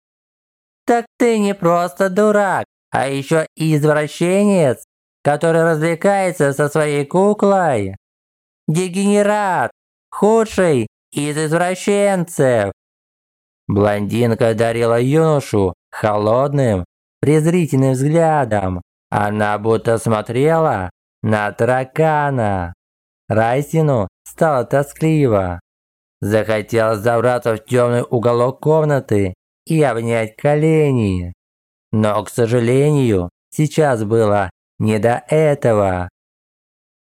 A: «Так ты не просто дурак, а еще извращенец!» который развлекается со своей куклой. Дегенерат, худший из извращенцев. Блондинка дарила юношу холодным, презрительным взглядом. Она будто смотрела на таракана. Райсину стало тоскливо. Захотелось забраться в темный уголок комнаты и обнять колени. Но, к сожалению, сейчас было не до этого.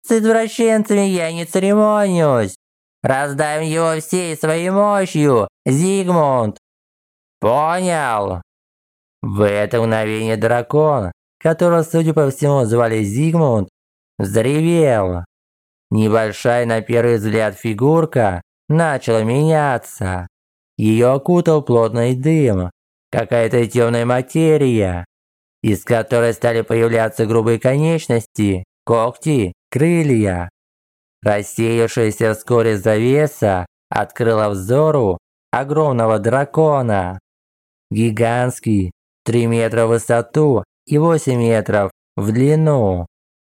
A: С извращенцами я не церемонюсь. Раздавим его всей своей мощью, Зигмунд. Понял? В это мгновение дракон, которого, судя по всему, звали Зигмунд, взревел. Небольшая на первый взгляд фигурка начала меняться. Ее окутал плотный дым, какая-то темная материя, из которой стали появляться грубые конечности, когти, крылья. Рассеявшаяся вскоре завеса открыла взору огромного дракона. Гигантский, 3 метра в высоту и 8 метров в длину.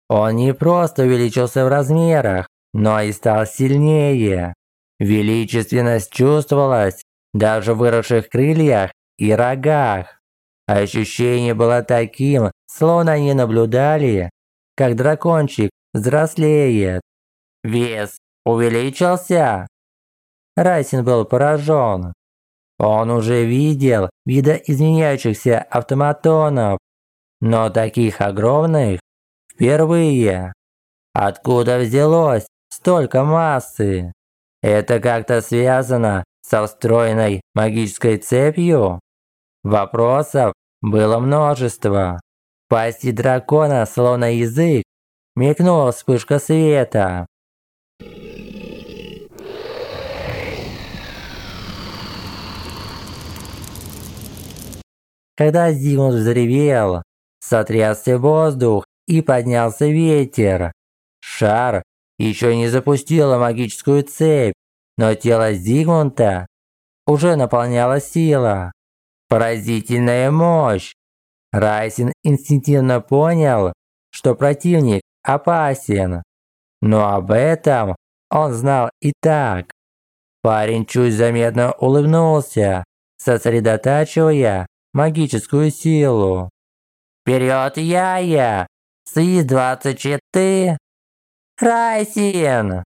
A: Он не просто увеличился в размерах, но и стал сильнее. Величественность чувствовалась даже в выросших крыльях и рогах. Ощущение было таким, словно они наблюдали, как дракончик взрослеет. Вес увеличился? Райсин был поражен. Он уже видел видоизменяющихся автоматонов, но таких огромных впервые. Откуда взялось столько массы? Это как-то связано со встроенной магической цепью? Вопросов было множество. В пасти дракона, словно язык, мелькнула вспышка света. Когда Зигмунд взревел, сотрясся воздух и поднялся ветер. Шар еще не запустила магическую цепь, но тело Зигмунда уже наполняла сила. Поразительная мощь. Райсин инстинктивно понял, что противник опасен. Но об этом он знал и так. Парень чуть заметно улыбнулся, сосредотачивая магическую силу. «Вперед, Яя! Си-24! Райсин!»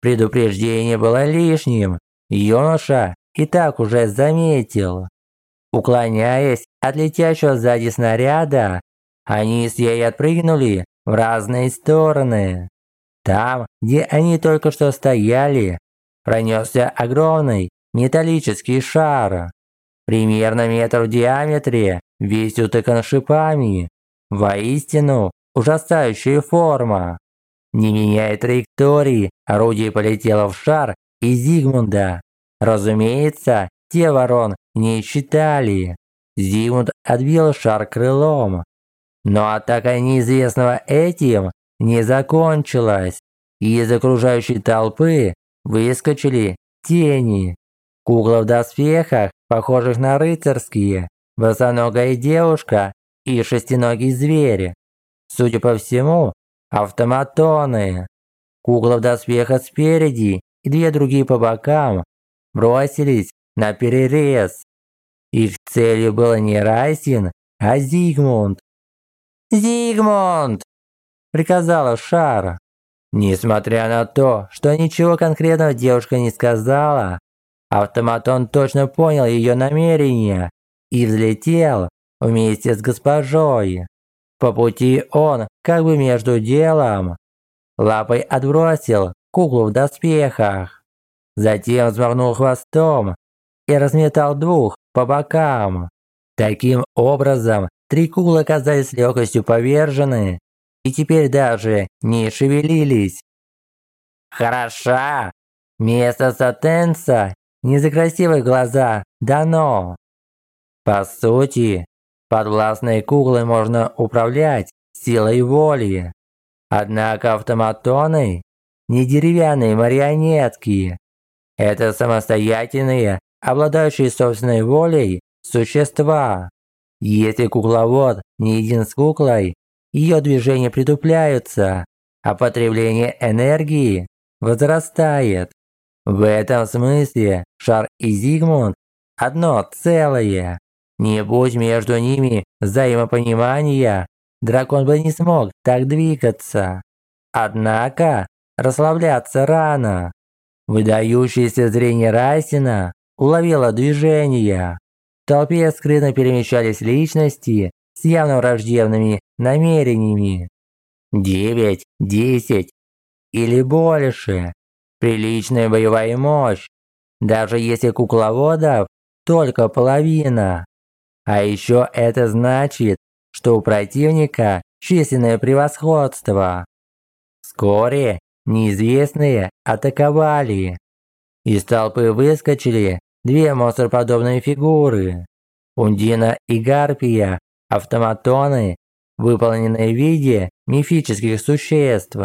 A: Предупреждение было лишним, юноша и так уже заметил. Уклоняясь от летящего сзади снаряда, они с ей отпрыгнули в разные стороны. Там, где они только что стояли, пронесся огромный металлический шар примерно метр в диаметре, весь утыкан шипами. Воистину, ужасающая форма. Не меняя траектории, орудие полетело в шар и Зигмунда. Разумеется, те ворон не считали. Зигмунд отбил шар крылом. Но атака неизвестного этим не закончилась. Из окружающей толпы выскочили тени. Кукла в доспехах похожих на рыцарские, босоногая девушка и шестиногий зверь. Судя по всему, автоматоны. Кукла в доспехах спереди и две другие по бокам бросились на перерез. Их целью было не Райсин, а Зигмунд. «Зигмунд!» – приказала Шара. Несмотря на то, что ничего конкретного девушка не сказала, Автоматон точно понял ее намерение и взлетел вместе с госпожой. По пути он, как бы между делом, лапой отбросил куклу в доспехах. Затем взмахнул хвостом и разметал двух по бокам. Таким образом, три куклы оказались с легкостью повержены и теперь даже не шевелились. «Хороша! Место Сатенса не за красивые глаза дано. По сути, подвластные куклы можно управлять силой воли. Однако автоматоны не деревянные марионетки. Это самостоятельные, обладающие собственной волей существа. Если кукловод не един с куклой, ее движения притупляются, а потребление энергии возрастает. В этом смысле Шар и Зигмунд – одно целое. Не будь между ними взаимопонимания, дракон бы не смог так двигаться. Однако, расслабляться рано. Выдающееся зрение Райсина уловило движение. В толпе скрытно перемещались личности с явно враждебными намерениями. Девять, десять или больше. Приличная боевая мощь, даже если кукловодов только половина. А еще это значит, что у противника численное превосходство. Вскоре неизвестные атаковали. Из толпы выскочили две монстроподобные фигуры. Ундина и Гарпия, автоматоны, выполненные в виде мифических существ.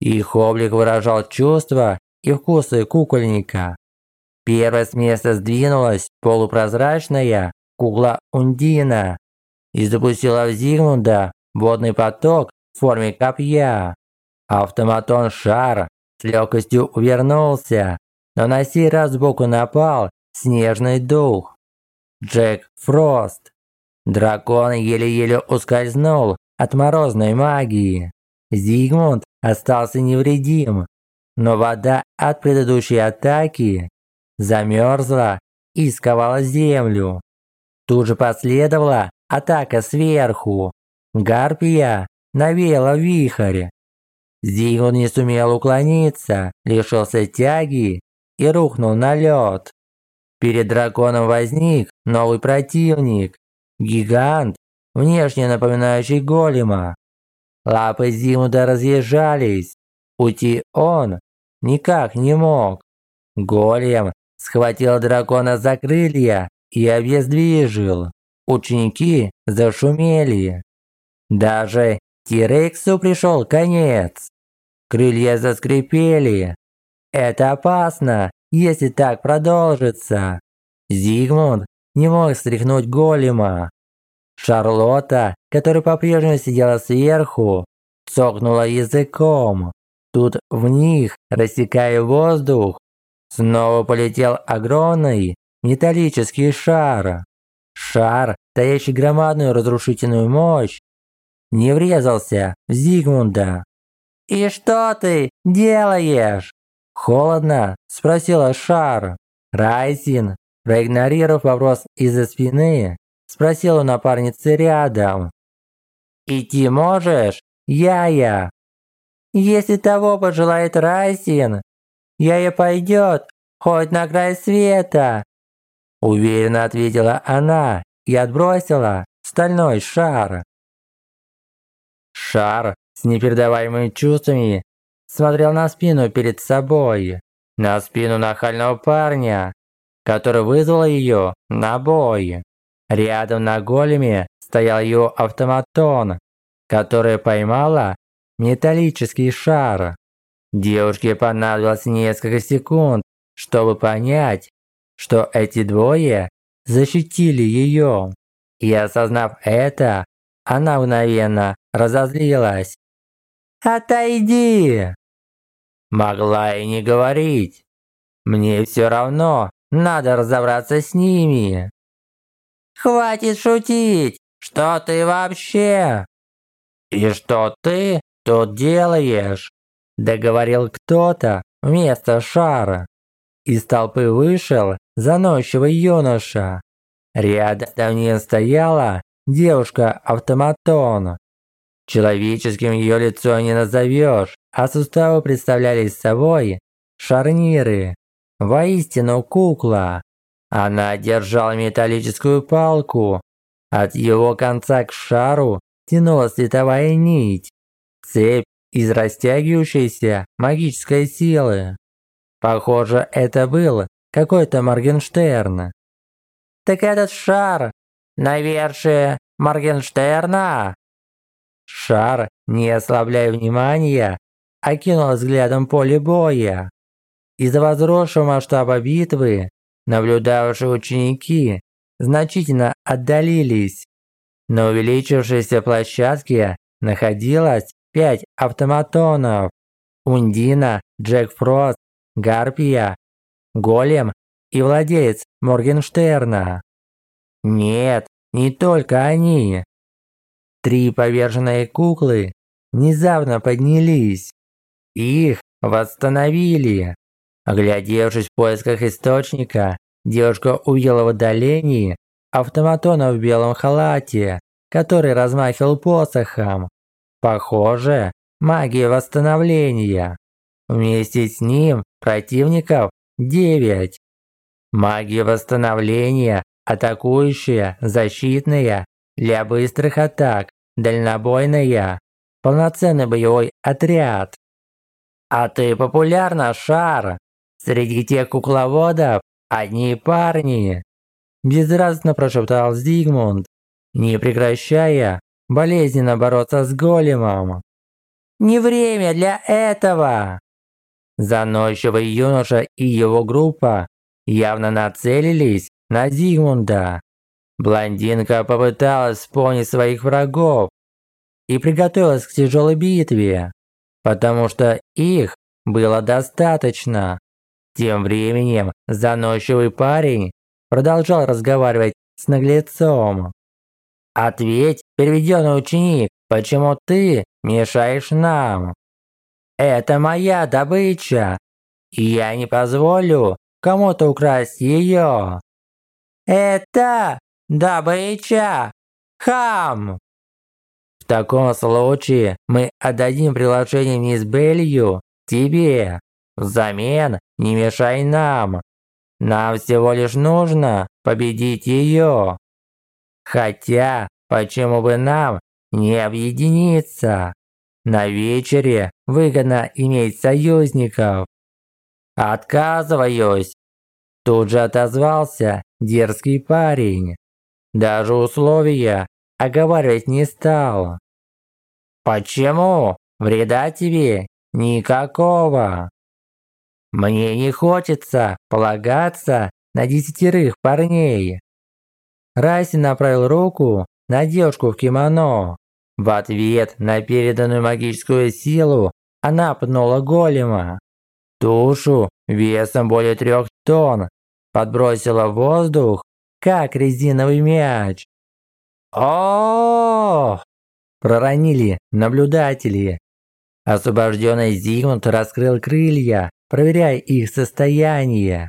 A: Их облик выражал чувства и вкусы кукольника. Первая с места сдвинулась полупрозрачная кукла Ундина и запустила в Зигмунда водный поток в форме копья. Автоматон Шар с легкостью увернулся, но на сей раз сбоку напал снежный дух. Джек Фрост. Дракон еле-еле ускользнул от морозной магии.
B: Зигмунд остался невредим, но вода от предыдущей атаки замерзла и сковала землю. Тут же последовала атака сверху. Гарпия навела вихрь. Зигмунд не сумел уклониться, лишился тяги и рухнул на лед. Перед драконом возник новый противник – гигант, внешне напоминающий голема. Лапы Зимуда разъезжались, уйти он никак не мог. Голем схватил дракона за крылья и обездвижил. Ученики зашумели. Даже Тирексу пришел конец. Крылья заскрипели. Это опасно, если так продолжится. Зигмунд не мог стряхнуть голема. Шарлотта, которая по-прежнему сидела сверху, цокнула языком. Тут в них, рассекая воздух, снова полетел огромный металлический шар. Шар, стоящий громадную разрушительную мощь, не врезался в Зигмунда. «И что ты делаешь?» Холодно спросила Шар. Райзин, проигнорировав вопрос из-за спины, спросил у напарницы рядом. «Идти можешь? Я-я!» «Если того пожелает Райзин, я-я пойдет, хоть на край света!» Уверенно ответила она и отбросила стальной шар. Шар с непередаваемыми чувствами смотрел на спину перед собой, на спину нахального парня, который вызвал ее на бой. Рядом на големе стоял ее автоматон, который поймала металлический шар. Девушке понадобилось несколько секунд, чтобы понять, что эти двое защитили ее. И осознав это, она мгновенно разозлилась. «Отойди!» Могла и не говорить. Мне все равно, надо разобраться с ними. Хватит шутить! Что ты вообще? И что ты тут делаешь? Договорил кто-то вместо шара. Из толпы вышел заносчивый юноша. Рядом ним стояла девушка-автоматон. Человеческим ее лицо не назовешь, а суставы представляли собой шарниры. Воистину кукла. Она держала металлическую палку. От его конца к шару тянулась световая нить. Цепь из растягивающейся магической силы. Похоже, это был какой-то Моргенштерн. «Так этот шар навершие Моргенштерна?» Шар, не ослабляя внимания, окинул взглядом поле боя. Из-за возросшего масштаба битвы наблюдавшие ученики значительно отдалились. На увеличившейся площадке находилось пять автоматонов. Ундина, Джек Фрост, Гарпия, Голем и владелец Моргенштерна. Нет, не только они. Три поверженные куклы внезапно поднялись. Их восстановили. Оглядевшись в поисках источника, девушка увидела в отдалении автоматона в белом халате, который размахивал посохом. Похоже, магия восстановления. Вместе с ним противников девять. Магия восстановления, атакующая, защитная, для быстрых атак, дальнобойная, полноценный боевой отряд. А ты популярна, Шар? Среди тех кукловодов одни парни. Безрадостно прошептал Зигмунд, не прекращая болезненно бороться с големом. «Не время для этого!» Заносчивый юноша и его группа явно нацелились на Зигмунда. Блондинка попыталась вспомнить своих врагов и приготовилась к тяжелой битве, потому что их было достаточно. Тем временем заносчивый парень продолжал разговаривать с наглецом. «Ответь, переведенный ученик, почему ты
A: мешаешь нам. Это моя добыча, и я не позволю кому-то украсть ее. Это добыча, хам! В таком случае мы отдадим приложение мисс Белью тебе. Взамен не мешай нам. Нам всего лишь нужно победить ее. Хотя, почему бы нам не объединиться? На вечере выгодно иметь союзников. Отказываюсь. Тут же отозвался дерзкий парень. Даже условия оговаривать не стал. Почему? Вреда тебе никакого. Мне не хочется полагаться на десятерых парней. Райси направил руку на девушку в кимоно. В ответ на переданную магическую силу она пнула голема. Тушу весом более трех тонн подбросила в воздух, как резиновый мяч. о, проронили наблюдатели. Освобожденный Зигмунд раскрыл крылья, проверяя их состояние.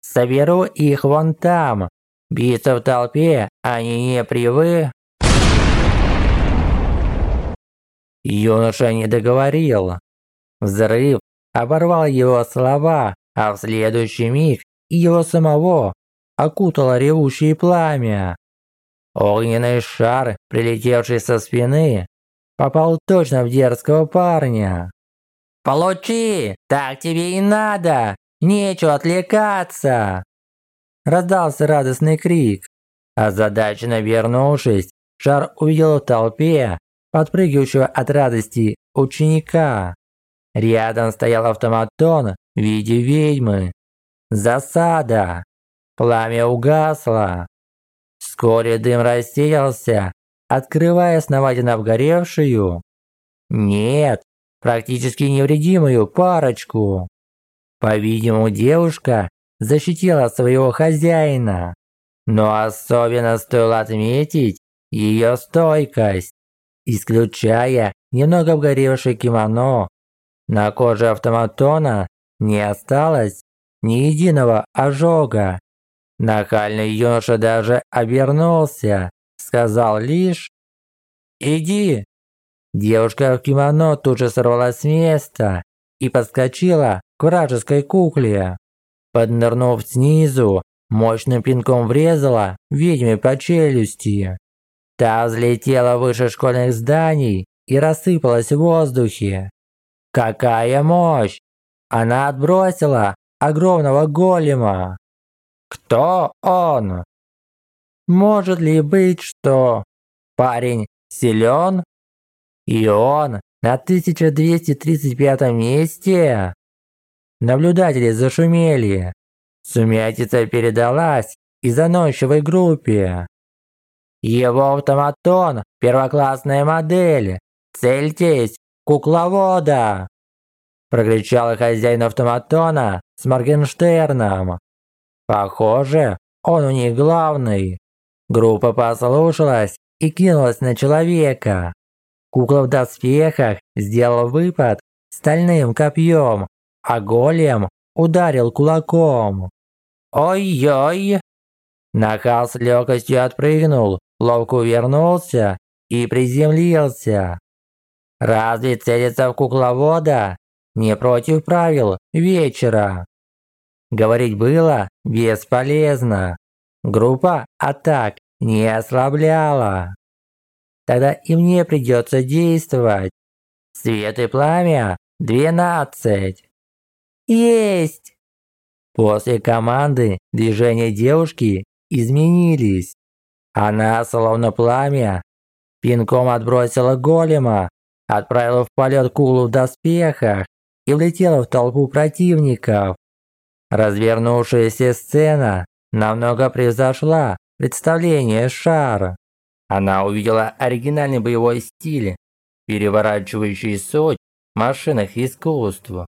A: «Соберу их вон там. Биться в толпе они не привы...» Юноша не договорил. Взрыв оборвал его слова, а в следующий миг его самого окутало ревущее пламя. Огненный шар, прилетевший со спины, попал точно в дерзкого парня. «Получи! Так тебе и надо! Нечего отвлекаться!» Раздался радостный крик. Озадаченно вернувшись, шар увидел в толпе подпрыгивающего от радости ученика. Рядом стоял автоматон в виде ведьмы. Засада. Пламя угасло. Вскоре дым рассеялся, открывая основательно обгоревшую. Нет, практически невредимую парочку. По-видимому, девушка защитила своего хозяина. Но особенно стоило отметить ее стойкость. Исключая немного обгоревшее кимоно, на коже автоматона не осталось ни единого ожога. Нахальный юноша даже обернулся, сказал лишь «Иди». Девушка в кимоно тут же сорвалась с места и подскочила к вражеской кукле. Поднырнув снизу, мощным пинком врезала ведьме по челюсти. Та взлетела выше школьных зданий и рассыпалась в воздухе. Какая мощь! Она отбросила огромного голема. Кто он? Может ли быть, что парень силен? И он на 1235 месте? Наблюдатели зашумели. Сумятица передалась и заносчивой группе. Его автоматон – первоклассная модель. Цельтесь, кукловода!» Прокричал хозяин автоматона с Моргенштерном. Похоже, он у них главный. Группа послушалась и кинулась на человека. Кукла в доспехах сделал выпад стальным копьем, а голем ударил кулаком. Ой-ой! Нахал с легкостью отпрыгнул, ловко увернулся и приземлился. Разве целиться в кукловода не против правил вечера? Говорить было бесполезно. Группа атак не ослабляла. Тогда и мне придется действовать. Свет и пламя – 12. Есть! После команды движения девушки изменились. Она, словно пламя, пинком отбросила голема, отправила в полет куклу в доспехах и влетела в толпу противников. Развернувшаяся сцена намного превзошла представление шара. Она увидела оригинальный боевой стиль, переворачивающий суть в машинах искусства.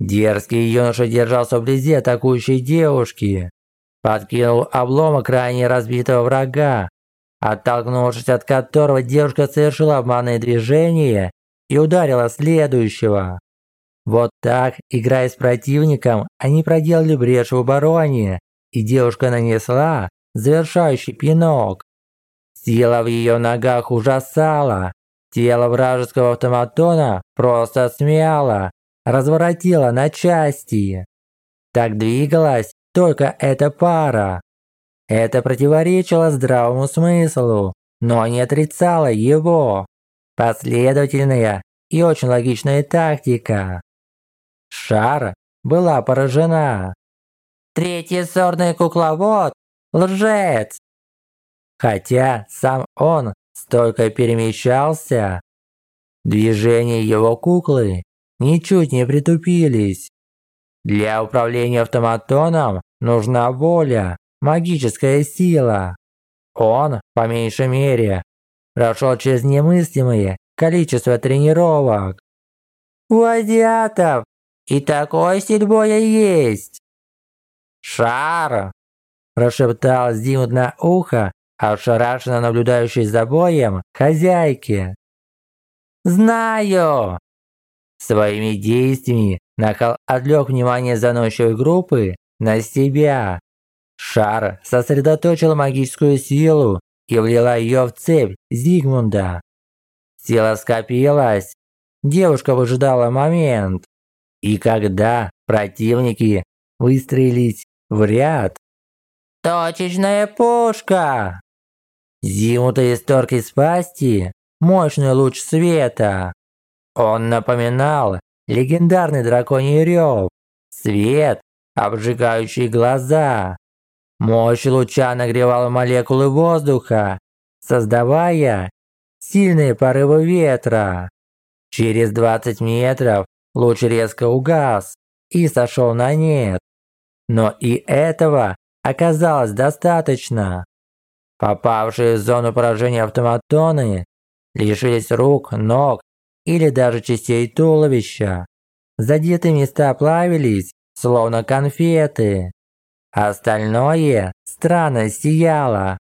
A: Дерзкий юноша держался вблизи атакующей девушки, подкинул обломок ранее разбитого врага, оттолкнувшись от которого девушка совершила обманное движение и ударила следующего. Вот так, играя с противником, они проделали брешь в обороне, и девушка нанесла завершающий пинок. Сила в ее ногах ужасала. Тело вражеского автоматона просто смяло, разворотило на части. Так двигалась только эта пара. Это противоречило здравому смыслу, но не отрицало его. Последовательная и очень логичная тактика. Шара была поражена. Третий сорный кукловод – лжец. Хотя сам он столько перемещался, движения его куклы ничуть не притупились. Для управления автоматоном нужна воля, магическая сила. Он, по меньшей мере, прошел через немыслимое количество тренировок. У азиатов и такой стиль боя есть. Шар! Прошептал Зимут на ухо, ошарашенно наблюдающий за боем хозяйки. «Знаю!» Своими действиями Нахал отвлек внимание заносчивой группы на себя. Шар сосредоточил магическую силу и влила ее в цепь Зигмунда. Сила скопилась. Девушка выжидала момент. И когда противники выстроились в ряд. «Точечная пушка!» Зимута исторг из пасти мощный луч света. Он напоминал легендарный драконий рев, свет, обжигающий глаза. Мощь луча нагревала молекулы воздуха, создавая сильные порывы ветра. Через 20 метров луч резко угас и сошел на нет. Но и этого оказалось достаточно. Попавшие в зону поражения автоматоны лишились рук, ног или даже частей туловища. Задетые места плавились, словно конфеты. Остальное странно сияло.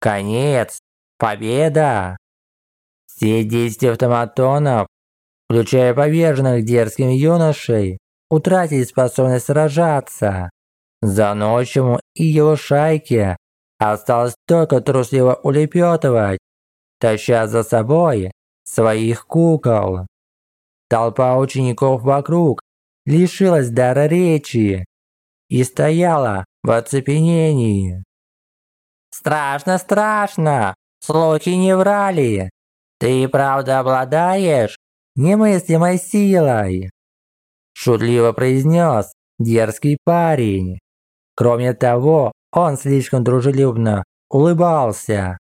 A: Конец. Победа. Все действия автоматонов, включая поверженных дерзким юношей, утратили способность сражаться. Заночему и его шайке Осталось только трусливо улепетывать, таща за собой своих кукол. Толпа учеников вокруг лишилась дара речи и стояла в оцепенении. «Страшно, страшно! Слухи не врали! Ты правда обладаешь немыслимой силой!» Шутливо произнес дерзкий парень. Кроме того, он слишком дружелюбно улыбался.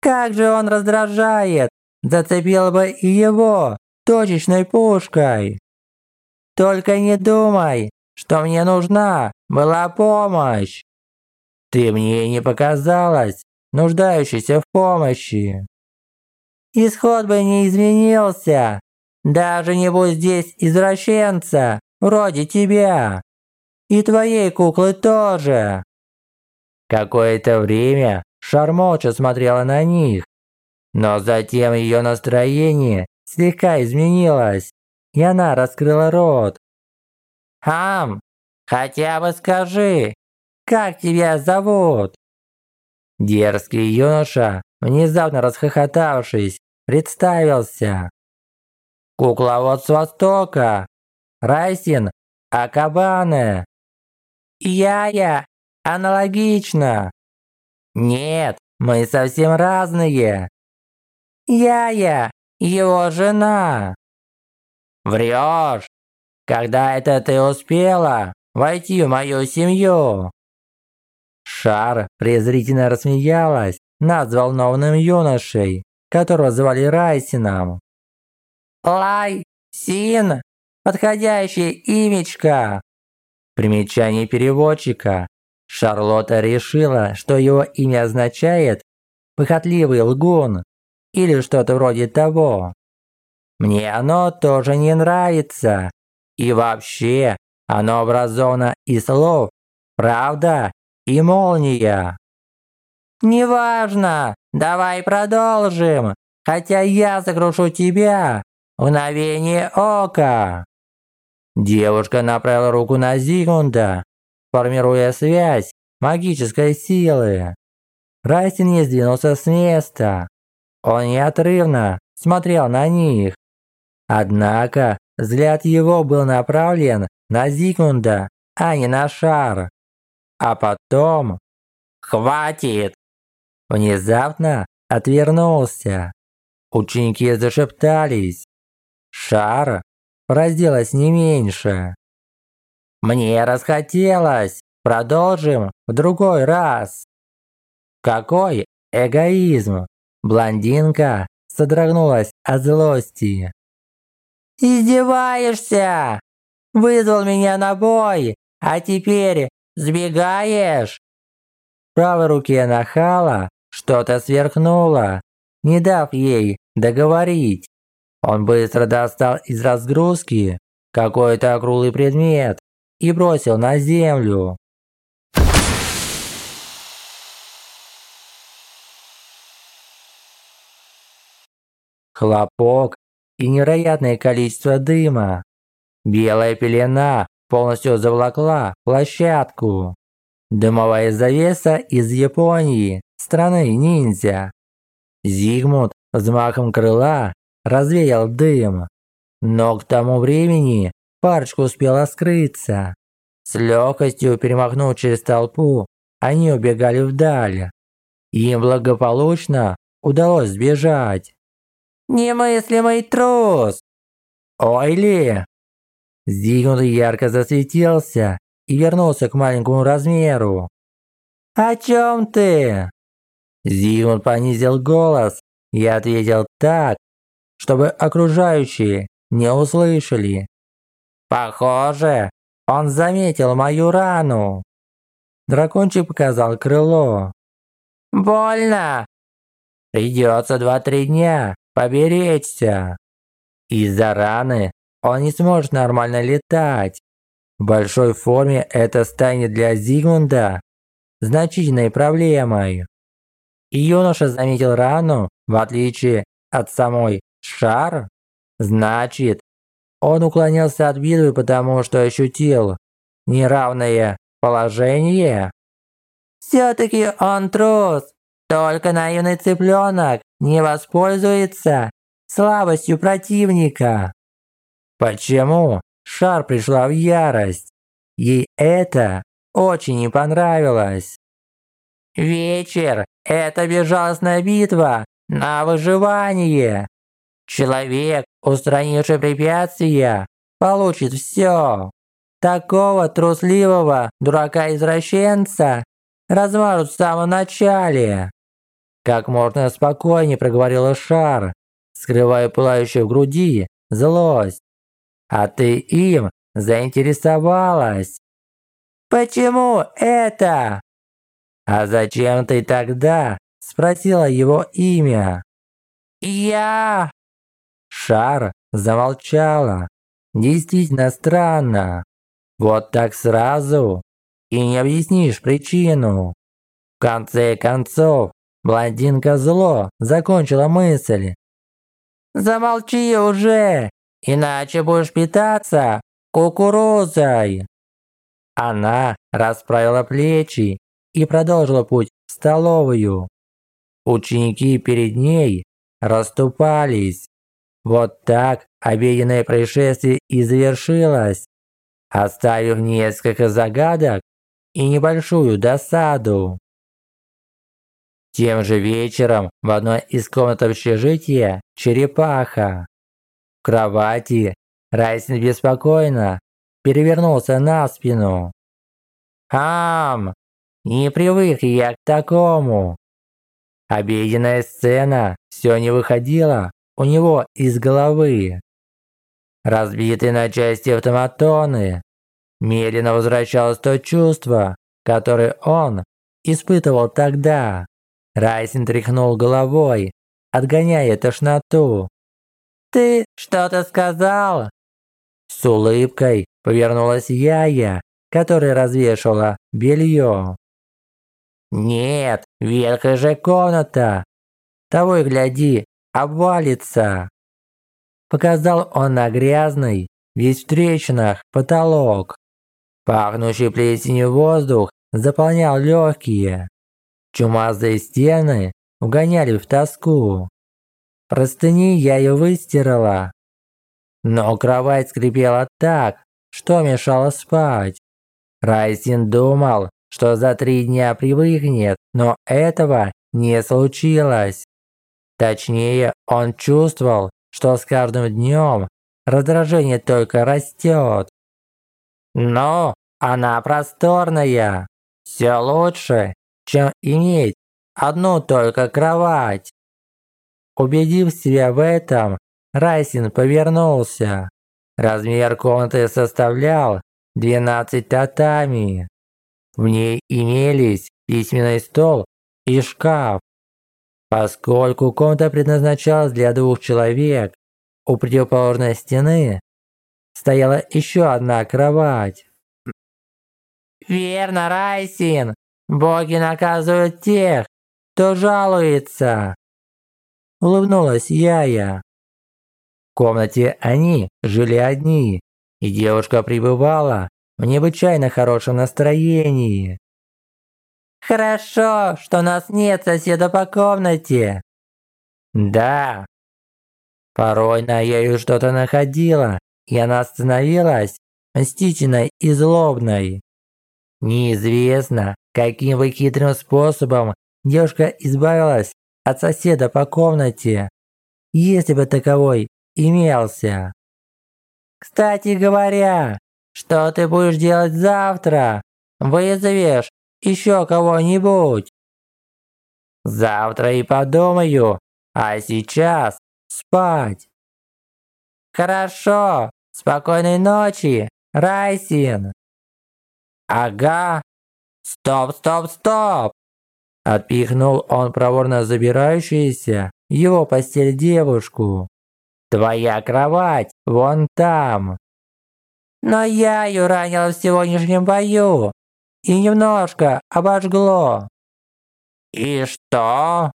A: Как же он раздражает! Зацепил бы и его точечной пушкой. Только не думай, что мне нужна была помощь. Ты мне не показалась нуждающейся в помощи. Исход бы не изменился, даже не будь здесь извращенца, вроде тебя. И твоей куклы тоже. Какое-то время Шар молча смотрела на них. Но затем ее настроение слегка изменилось, и она раскрыла рот. «Хам, хотя бы скажи, как тебя зовут?» Дерзкий юноша, внезапно расхохотавшись, представился. «Кукловод с Востока! Райсин Акабане!» «Я-я Аналогично. Нет, мы совсем разные. Я-я, его жена. Врешь. Когда это ты успела войти в мою семью? Шар презрительно рассмеялась над взволнованным юношей, которого звали Райсином. Лай, Син, подходящее имечко. Примечание переводчика. Шарлотта решила, что его имя означает «похотливый лгун» или что-то вроде того. Мне оно тоже не нравится. И вообще, оно образовано из слов «правда» и «молния». «Неважно, давай продолжим, хотя я закрушу тебя в мгновение ока».
B: Девушка направила руку на Зигмунда, формируя связь магической силы. Райсин не сдвинулся с места. Он неотрывно смотрел на них. Однако взгляд его был направлен на Зигмунда, а не на шар. А потом...
A: «Хватит!»
B: Внезапно отвернулся. Ученики зашептались. Шар разделась не меньше. Мне расхотелось. Продолжим в другой раз. Какой эгоизм! Блондинка содрогнулась от злости.
A: «Издеваешься? Вызвал меня на бой, а теперь сбегаешь?»
B: В правой руке нахала что-то сверкнуло, не дав ей договорить. Он быстро достал из разгрузки какой-то округлый предмет и бросил на землю. Хлопок и невероятное количество дыма. Белая пелена полностью заволокла площадку. Дымовая завеса из Японии, страны ниндзя. Зигмунд взмахом крыла развеял дым. Но к тому времени парочка успела скрыться. С легкостью перемахнув через толпу, они убегали вдаль. Им благополучно удалось сбежать.
A: «Немыслимый трус!»
B: «Ой ли!» Зигмунд ярко засветился и вернулся к маленькому размеру.
A: «О чем ты?»
B: Зигмунд понизил голос и ответил так, чтобы окружающие не услышали. «Похоже, он заметил мою рану». Дракончик показал крыло.
A: «Больно!»
B: «Придется два-три дня поберечься. Из-за раны он не сможет нормально летать. В большой форме это станет для Зигмунда значительной проблемой. И юноша заметил рану, в отличие от самой Шар? Значит, он уклонился от битвы, потому что ощутил неравное положение?
A: Все-таки он трус. Только наивный цыпленок не воспользуется слабостью противника.
B: Почему Шар пришла в ярость? Ей это очень не понравилось.
A: Вечер – это безжалостная битва на выживание. Человек, устранивший препятствия, получит все. Такого трусливого дурака-извращенца размажут в самом начале.
B: Как можно спокойнее проговорила Шар, скрывая пылающую в груди злость. А ты им заинтересовалась.
A: Почему это?
B: А зачем ты тогда спросила его имя?
A: Я...
B: Шар замолчала. Действительно странно. Вот так сразу. И не объяснишь причину. В конце концов, блондинка зло закончила мысль.
A: «Замолчи уже, иначе будешь питаться кукурузой!»
B: Она расправила плечи и продолжила путь в столовую. Ученики перед ней расступались. Вот так обеденное происшествие и завершилось, оставив несколько загадок и небольшую досаду. Тем же вечером в одной из комнат общежития черепаха. В кровати Райсин беспокойно перевернулся на спину. «Ам! Не привык я к такому!» Обеденная сцена все не выходила у него из головы. Разбитые на части автоматоны. Медленно возвращалось то чувство, которое он испытывал тогда. Райсин тряхнул головой, отгоняя тошноту.
A: «Ты что-то сказал?»
B: С улыбкой повернулась Яя, которая развешала белье. Нет, ветхая же комната. Того и гляди, обвалится. Показал он на грязный, весь в трещинах, потолок. Пахнущий плесенью воздух заполнял легкие. Чумазые стены угоняли в тоску. Простыни я ее выстирала. Но кровать скрипела так, что мешало спать. Райсин думал, что за три дня привыкнет, но этого не случилось. Точнее, он чувствовал, что с каждым днем раздражение только растет. Но она просторная. Все лучше, чем иметь одну только кровать. Убедив себя в этом, Райсин повернулся. Размер комнаты составлял 12 татами. В ней имелись письменный стол и шкаф. Поскольку комната предназначалась для двух человек, у противоположной стены стояла еще одна кровать. «Верно, Райсин! Боги наказывают тех, кто жалуется!» Улыбнулась Яя. В комнате они жили одни, и девушка пребывала в необычайно хорошем настроении. «Хорошо, что у нас нет соседа по комнате!» «Да!» Порой на ею что-то находила, и она становилась мстительной и злобной. Неизвестно, каким бы хитрым способом девушка избавилась от соседа по комнате, если бы таковой имелся. Кстати говоря, что ты будешь делать завтра? Вызовешь еще кого-нибудь? Завтра и подумаю, а сейчас спать. Хорошо, спокойной ночи, Райсин. Ага. Стоп, стоп, стоп. Отпихнул он проворно забирающуюся его постель девушку. Твоя кровать вон там. Но я ее ранила в сегодняшнем бою и немножко обожгло. И что?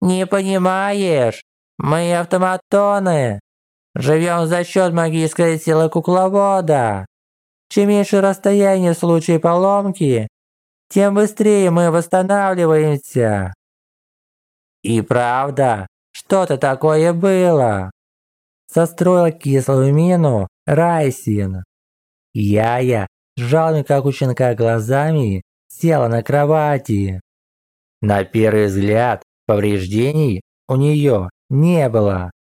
B: Не понимаешь? Мы автоматоны. Живем за счет магической силы кукловода. Чем меньше расстояние в случае поломки, тем быстрее мы восстанавливаемся. И правда, что-то такое было. Состроила кислую мину Райсин. Яя, сжалыми как у щенка глазами, села на кровати. На первый взгляд повреждений у нее не было.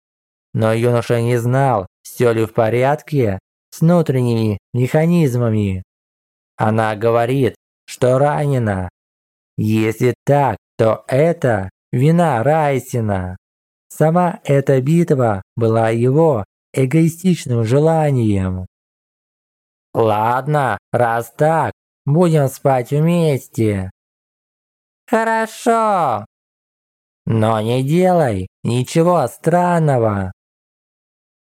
B: Но юноша не знал, все ли в порядке внутренними механизмами. Она говорит, что ранена. Если так, то это вина Райсина. Сама эта битва была его эгоистичным желанием. Ладно, раз так, будем спать вместе. Хорошо. Но не делай ничего странного.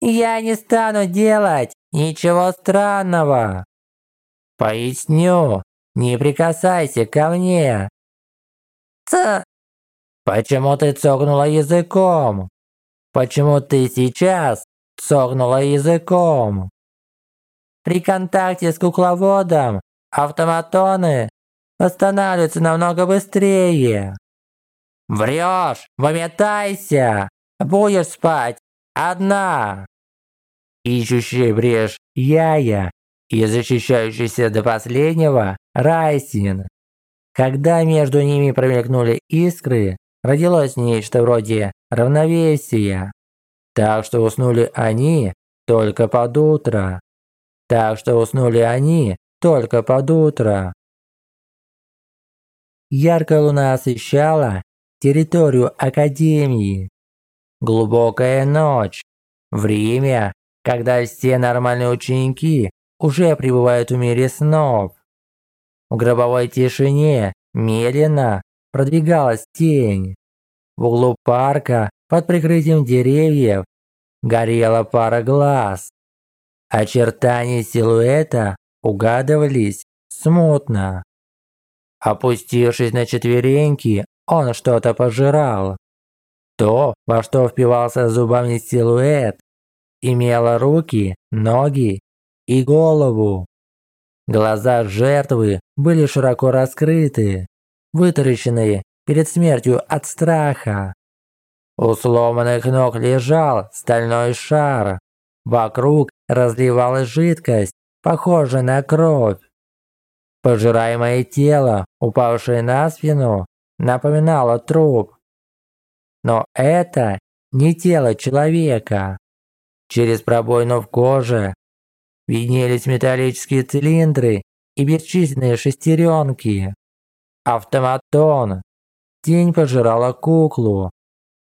B: Я не стану делать ничего странного. Поясню, не прикасайся ко мне. Ц. Почему ты цокнула языком? Почему ты сейчас цокнула языком? При контакте с кукловодом автоматоны восстанавливаются намного быстрее. Врешь, выметайся, будешь спать одна. Ищущий брешь Яя и защищающийся до последнего Райсин. Когда между ними промелькнули искры, родилось нечто вроде равновесия. Так что уснули они только под утро. Так что уснули они только под утро. Яркая луна освещала территорию Академии. Глубокая ночь. Время, когда все нормальные ученики уже пребывают в мире снов. В гробовой тишине медленно продвигалась тень. В углу парка под прикрытием деревьев горела пара глаз. Очертания силуэта угадывались смутно. Опустившись на четвереньки, он что-то пожирал. То, во что впивался зубами силуэт, имело руки, ноги и голову. Глаза жертвы были широко раскрыты, вытаращенные перед смертью от страха. У сломанных ног лежал стальной шар. Вокруг разливалась жидкость, похожая на кровь. Пожираемое тело, упавшее на спину, напоминало труп. Но это не тело человека. Через пробоину в коже виднелись металлические цилиндры и бесчисленные шестеренки. Автоматон. Тень пожирала куклу.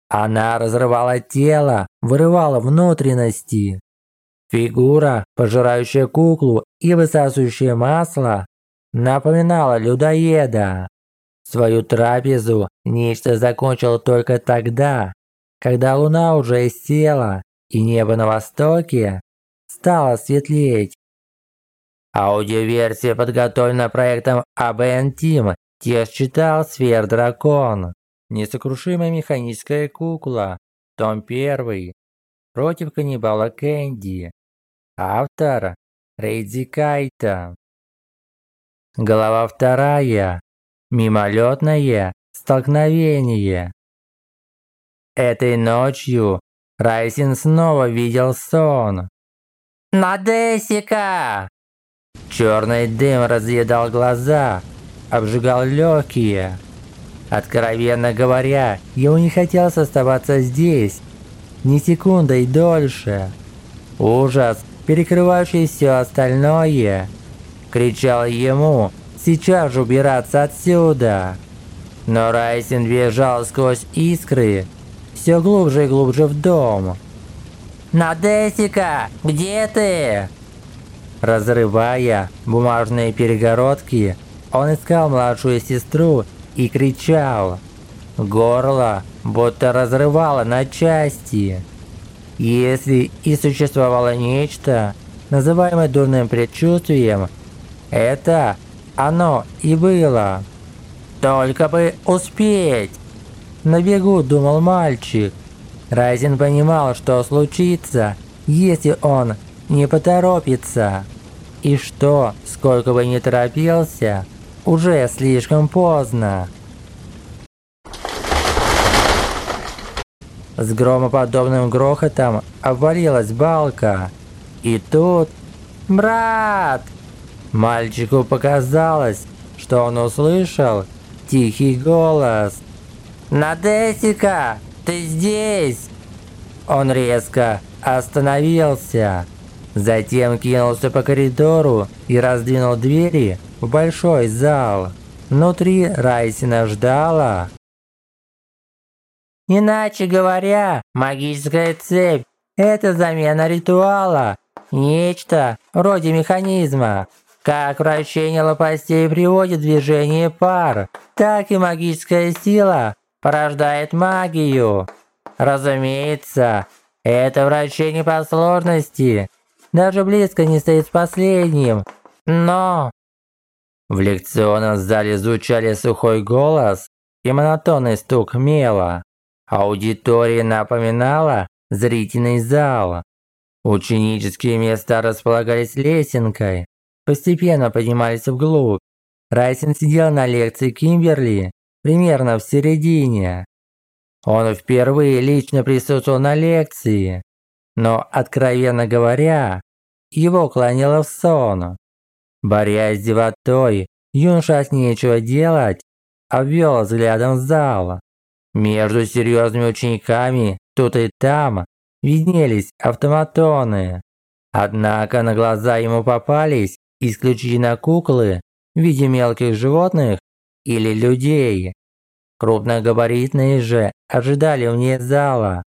B: Она разрывала тело, вырывала внутренности. Фигура, пожирающая куклу и высасывающая масло, напоминала людоеда. Свою трапезу нечто закончило только тогда, когда луна уже села и небо на востоке стало светлеть. Аудиоверсия подготовлена проектом ABN Team, текст читал Сфер Дракон. Несокрушимая механическая кукла. Том 1. Против каннибала Кэнди. Автор Рейдзи Кайта. Глава вторая. Мимолетное столкновение. Этой ночью Райсин снова видел сон. «Надесика!» Черный дым разъедал глаза, обжигал легкие. Откровенно говоря, ему не хотелось оставаться здесь ни секундой дольше. Ужас, перекрывающий все остальное, кричал ему «Сейчас же убираться отсюда!» Но Райсин бежал сквозь искры, все глубже и глубже в дом. «Надесика, где ты?» Разрывая бумажные перегородки, он искал младшую сестру и кричал. Горло будто разрывало на части. Если и существовало нечто, называемое дурным предчувствием, это оно и было. Только бы успеть. На бегу думал мальчик. Райзен понимал, что случится, если он не поторопится. И что, сколько бы ни торопился, уже слишком поздно. С громоподобным грохотом обвалилась балка. И тут... «Брат!» Мальчику показалось, что он услышал тихий голос. «Надесика, ты здесь?» Он резко остановился. Затем кинулся по коридору и раздвинул двери в большой зал. Внутри Райсина ждала. Иначе говоря, магическая цепь – это замена ритуала, нечто вроде механизма. Как вращение лопастей приводит движение пар, так и магическая сила порождает магию. Разумеется, это вращение по сложности даже близко не стоит с последним, но в лекционном зале звучали сухой голос и монотонный стук мела. Аудитория напоминала зрительный зал. Ученические места располагались лесенкой, постепенно поднимались вглубь. Райсен сидел на лекции Кимберли примерно в середине. Он впервые лично присутствовал на лекции, но, откровенно говоря, его клонило в сон. Борясь с зевотой, юноша от нечего делать, обвел взглядом зал. Между серьезными учениками тут и там виднелись автоматоны. Однако на глаза ему попались исключительно куклы в виде мелких животных или людей. Крупногабаритные же ожидали вне зала,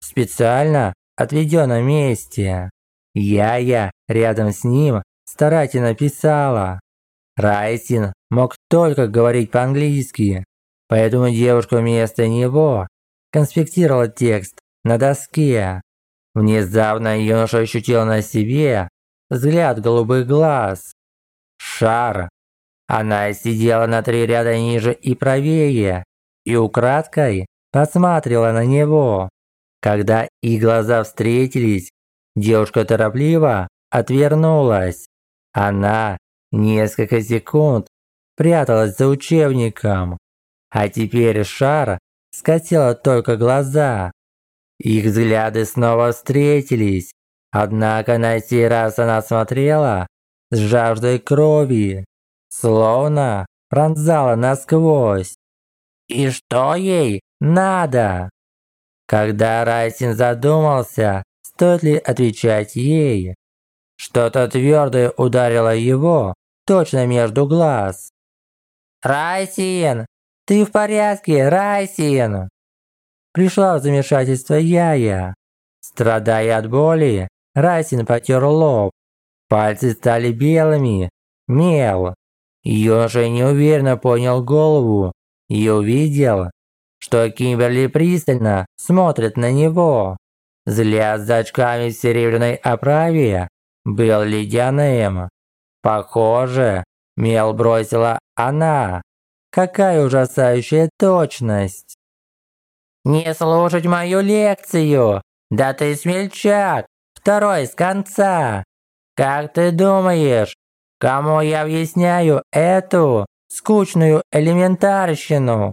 B: в специально отведенном месте. Я-я рядом с ним старательно писала. Райсин мог только говорить по-английски, поэтому девушка вместо него конспектировала текст на доске. Внезапно юноша ощутил на себе взгляд голубых глаз. Шар. Она сидела на три ряда ниже и правее, и украдкой посматривала на него. Когда их глаза встретились, девушка торопливо отвернулась. Она несколько секунд пряталась за учебником, а теперь шар скосила только глаза. Их взгляды снова встретились, однако на сей раз она смотрела с жаждой крови словно пронзала насквозь. И что ей надо? Когда Райсин задумался, стоит ли отвечать ей, что-то твердое ударило его точно между глаз. «Райсин! Ты в порядке, Райсин?» Пришла в замешательство Яя. Страдая от боли, Райсин потер лоб. Пальцы стали белыми. Мел. Ёжа неуверенно понял голову и увидел, что Кимберли пристально смотрит на него. Взгляд за очками в серебряной оправе был ледяным. Похоже, мел бросила она. Какая ужасающая точность! «Не слушать мою лекцию! Да ты смельчак! Второй с конца! Как ты думаешь, Кому я объясняю эту скучную элементарщину?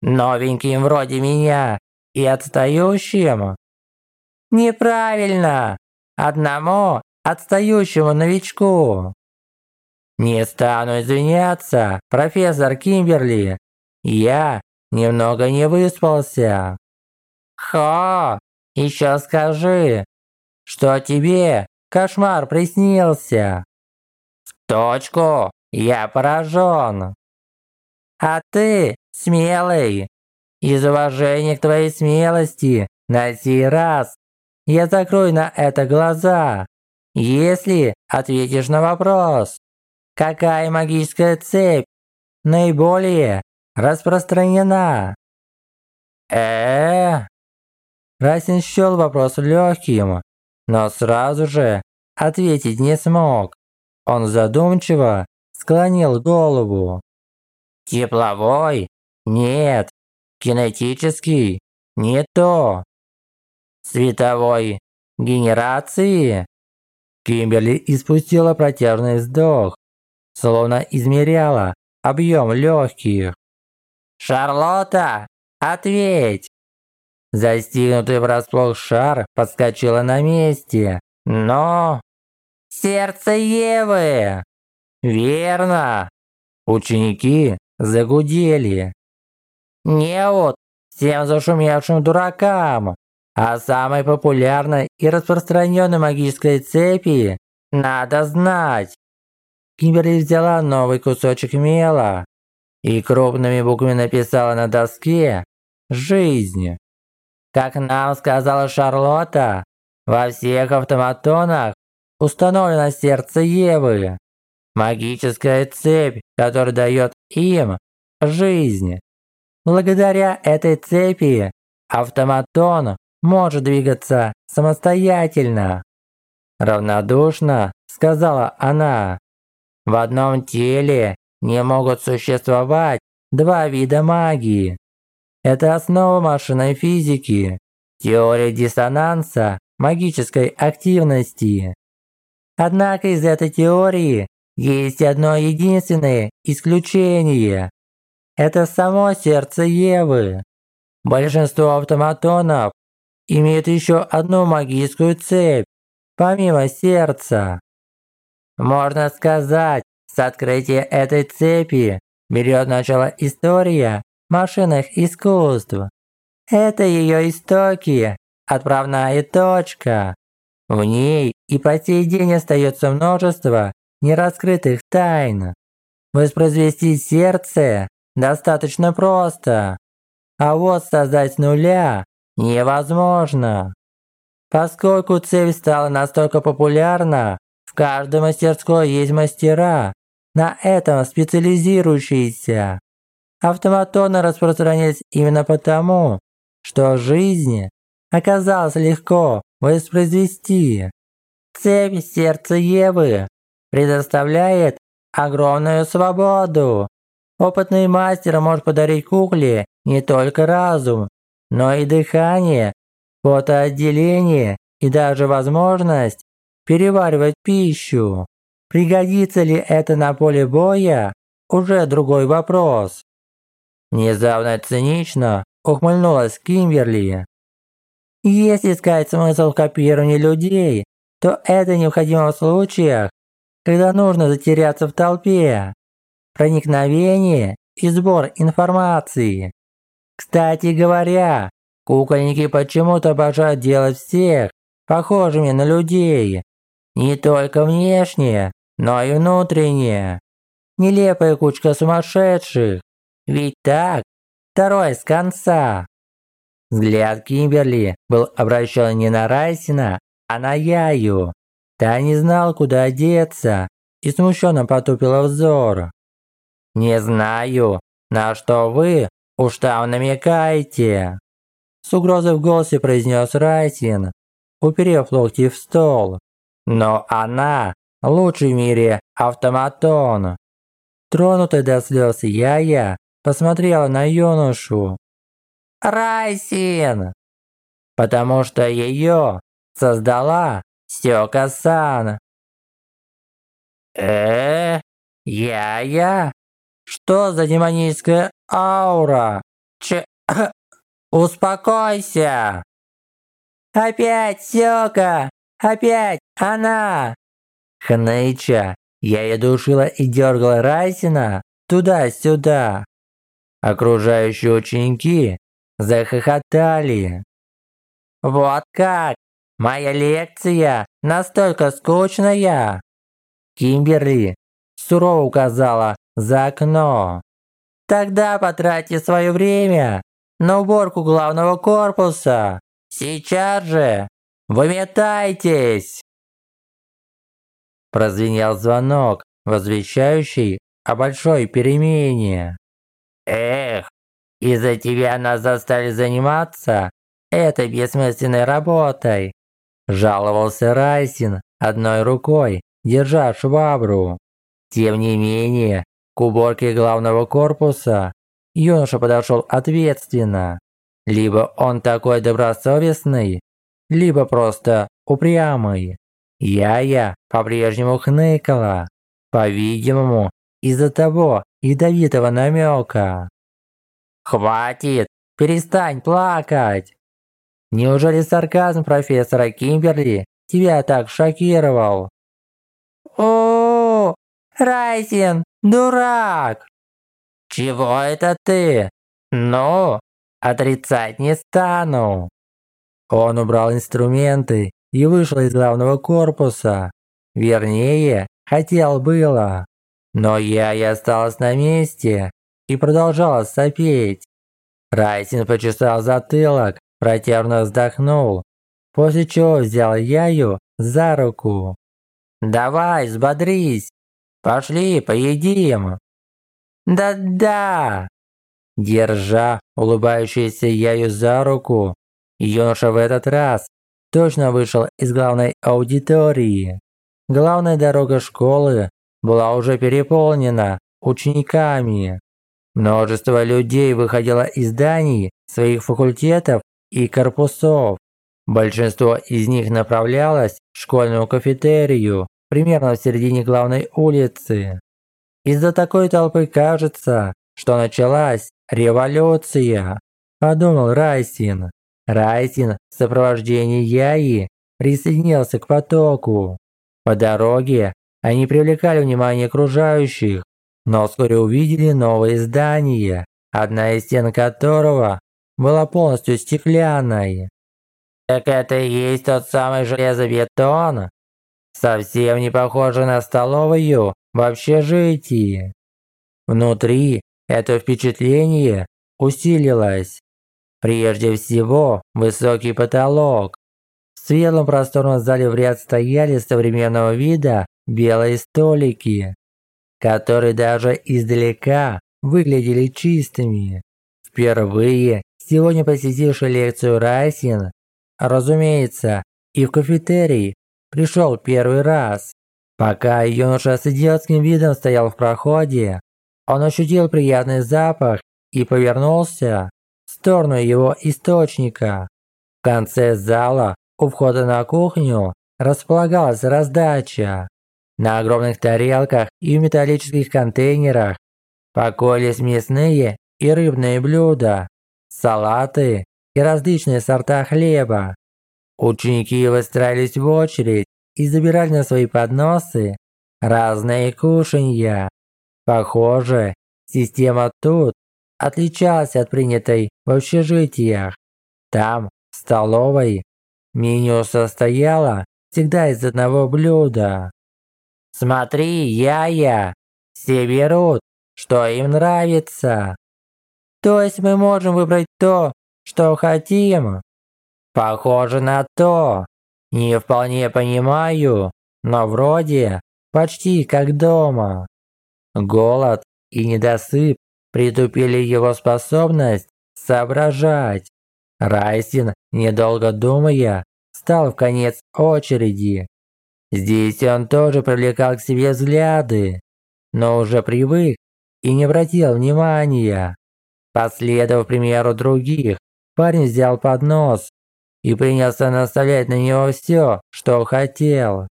B: Новеньким вроде меня и отстающим? Неправильно! Одному отстающему новичку. Не стану извиняться, профессор Кимберли. Я немного не выспался. Хо, еще скажи, что тебе кошмар приснился точку, я поражен. А ты смелый. Из уважения к твоей смелости на сей раз я закрою на это глаза, если ответишь на вопрос, какая магическая цепь наиболее распространена. э, Расин счел вопрос легким, но сразу же ответить не смог. Он задумчиво склонил голову. Тепловой? Нет. Кинетический? Не то. Световой? Генерации? Кимберли испустила протяжный вздох, словно измеряла объем легких. «Шарлотта, ответь!» Застигнутый врасплох шар подскочила на месте, но Сердце Евы!» «Верно!» Ученики загудели. «Не вот всем зашумевшим дуракам, а самой популярной и распространенной магической цепи надо знать». Кимберли взяла новый кусочек мела и крупными буквами написала на доске «Жизнь». Как нам сказала Шарлотта, во всех автоматонах установлено сердце Евы. Магическая цепь, которая дает им жизнь. Благодаря этой цепи автоматон может двигаться самостоятельно. Равнодушно сказала она. В одном теле не могут существовать два вида магии. Это основа машинной физики, теория диссонанса магической активности. Однако из этой теории есть одно единственное исключение. Это само сердце Евы. Большинство автоматонов имеют еще одну магическую цепь, помимо сердца. Можно сказать, с открытия этой цепи берет начало история машинных искусств. Это ее истоки, отправная точка. В ней и по сей день остается множество нераскрытых тайн. Воспроизвести сердце достаточно просто, а вот создать с нуля невозможно. Поскольку цепь стала настолько популярна, в каждой мастерской есть мастера, на этом специализирующиеся. Автоматоны распространились именно потому, что жизнь оказалась легко воспроизвести. Цепь сердца Евы предоставляет огромную свободу. Опытный мастер может подарить кукле не только разум, но и дыхание, потоотделение и даже возможность переваривать пищу. Пригодится ли это на поле боя? Уже другой вопрос. Внезапно цинично ухмыльнулась Кимберли. Если искать смысл в копировании людей, то это необходимо в случаях, когда нужно затеряться в толпе. Проникновение и сбор информации. Кстати говоря, кукольники почему-то обожают делать всех похожими на людей. Не только внешне, но и внутренне. Нелепая кучка сумасшедших. Ведь так, второй с конца. Взгляд Кимберли был обращен не на Райсина, а на Яю. Та не знал, куда деться, и смущенно потупила взор. «Не знаю, на что вы уж там намекаете?» С угрозой в голосе произнес Райсин, уперев локти в стол. «Но она лучший в мире автоматон!» Тронутая до слез Яя посмотрела на юношу. Райсин! Потому что ее создала Сёка-сан. Э, я-я? Что за демоническая аура? Ч... Успокойся! Опять Сёка! Опять она! Ханэйча, я ее душила и дергала Райсина туда-сюда. Окружающие ученики захохотали. «Вот как! Моя лекция настолько скучная!» Кимберли сурово указала за окно. «Тогда потратьте свое время на уборку главного корпуса. Сейчас же! Выметайтесь!» Прозвенел звонок, возвещающий о большой перемене. «Эх, из-за тебя нас заставили заниматься этой бессмысленной работой!» Жаловался Райсин одной рукой, держа швабру. Тем не менее, к уборке главного корпуса юноша подошел ответственно. Либо он такой добросовестный, либо просто упрямый. Я-я по-прежнему хныкала, по-видимому, из-за того ядовитого намека. «Хватит! Перестань плакать!» Неужели сарказм профессора Кимберли тебя так шокировал? О, Райзен, дурак! Чего это ты? Ну, отрицать не стану. Он убрал инструменты и вышел из главного корпуса. Вернее, хотел было. Но я и осталась на месте, и продолжала сопеть. Райсин почесал затылок, протяжно вздохнул, после чего взял Яю за руку. «Давай, взбодрись! Пошли, поедим!» «Да-да!» Держа улыбающуюся Яю за руку, юноша в этот раз точно вышел из главной аудитории. Главная дорога школы была уже переполнена учениками. Множество людей выходило из зданий своих факультетов и корпусов. Большинство из них направлялось в школьную кафетерию, примерно в середине главной улицы. Из-за такой толпы кажется, что началась революция, подумал Райсин. Райсин в сопровождении Яи присоединился к потоку. По дороге они привлекали внимание окружающих, но вскоре увидели новое здание, одна из стен которого была полностью стеклянной. Так это и есть тот самый железобетон? Совсем не похоже на столовую в общежитии. Внутри это впечатление усилилось. Прежде всего, высокий потолок. В светлом просторном зале в ряд стояли современного вида белые столики которые даже издалека выглядели чистыми. Впервые сегодня посетивший лекцию Райсин, разумеется, и в кафетерий пришел первый раз. Пока юноша с идиотским видом стоял в проходе, он ощутил приятный запах и повернулся в сторону его источника. В конце зала, у входа на кухню, располагалась раздача. На огромных тарелках и металлических контейнерах покоились мясные и рыбные блюда, салаты и различные сорта хлеба. Ученики выстраивались в очередь и забирали на свои подносы разные кушанья. Похоже, система тут отличалась от принятой в общежитиях. Там, в столовой, меню состояло всегда из одного блюда. Смотри, я-я, все берут, что им нравится. То есть мы можем выбрать то, что хотим? Похоже на то. Не вполне понимаю, но вроде почти как дома. Голод и недосып притупили его способность соображать. Райсин, недолго думая, стал в конец очереди. Здесь он тоже привлекал к себе взгляды, но уже привык и не обратил внимания. Последовав примеру других, парень взял поднос и принялся наставлять на него все, что хотел.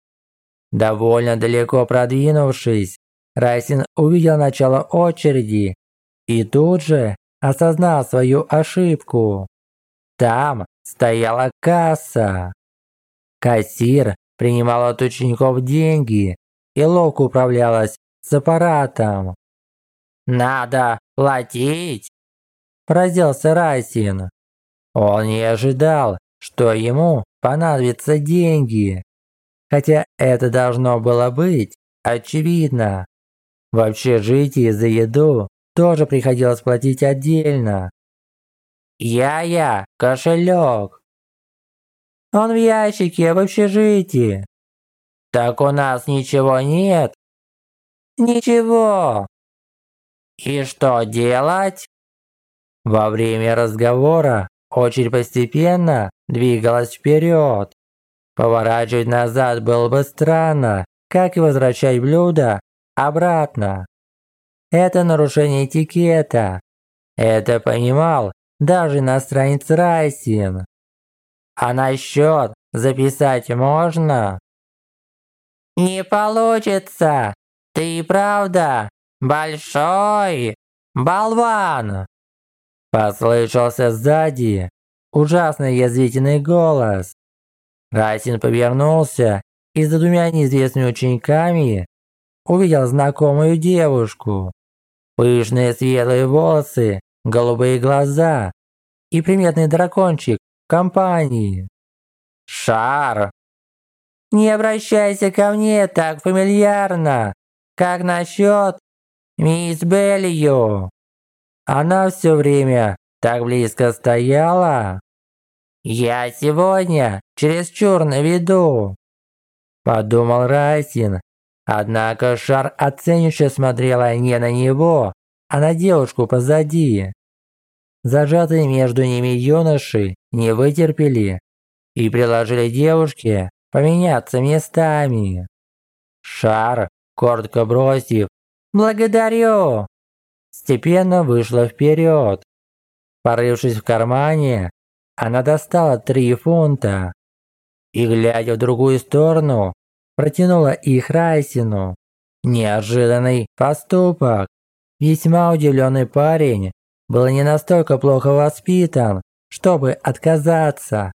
B: Довольно далеко продвинувшись, Райсин увидел начало очереди и тут же осознал свою ошибку. Там стояла касса. Кассир принимал от учеников деньги и ловко управлялась с аппаратом. «Надо платить!» – поразился Райсин. Он не ожидал, что ему понадобятся деньги. Хотя это должно было быть очевидно. В общежитии за еду тоже приходилось платить отдельно. Я-я, кошелек. Он в ящике в общежитии. Так у нас ничего нет. Ничего. И что делать? Во время разговора очередь постепенно двигалась вперед. Поворачивать назад было бы странно, как и возвращать блюдо обратно. Это нарушение этикета. Это понимал даже иностранец Райсин. А насчет записать можно? Не получится. Ты правда большой болван. Послышался сзади ужасный язвительный голос. Райсин повернулся и за двумя неизвестными учениками увидел знакомую девушку. Пышные светлые волосы голубые глаза и приметный дракончик компании. Шар! Не обращайся ко мне так фамильярно, как насчет мисс Белью. Она все время так близко стояла. Я сегодня чересчур на виду. Подумал Райсин. Однако Шар оценивающе смотрела не на него, а на девушку позади. Зажатые между ними юноши не вытерпели и предложили девушке поменяться местами. Шар, коротко бросив «Благодарю!», степенно вышла вперед. Порывшись в кармане, она достала три фунта и, глядя в другую сторону, протянула их Райсину. Неожиданный поступок. Весьма удивленный парень был не настолько плохо воспитан, чтобы отказаться.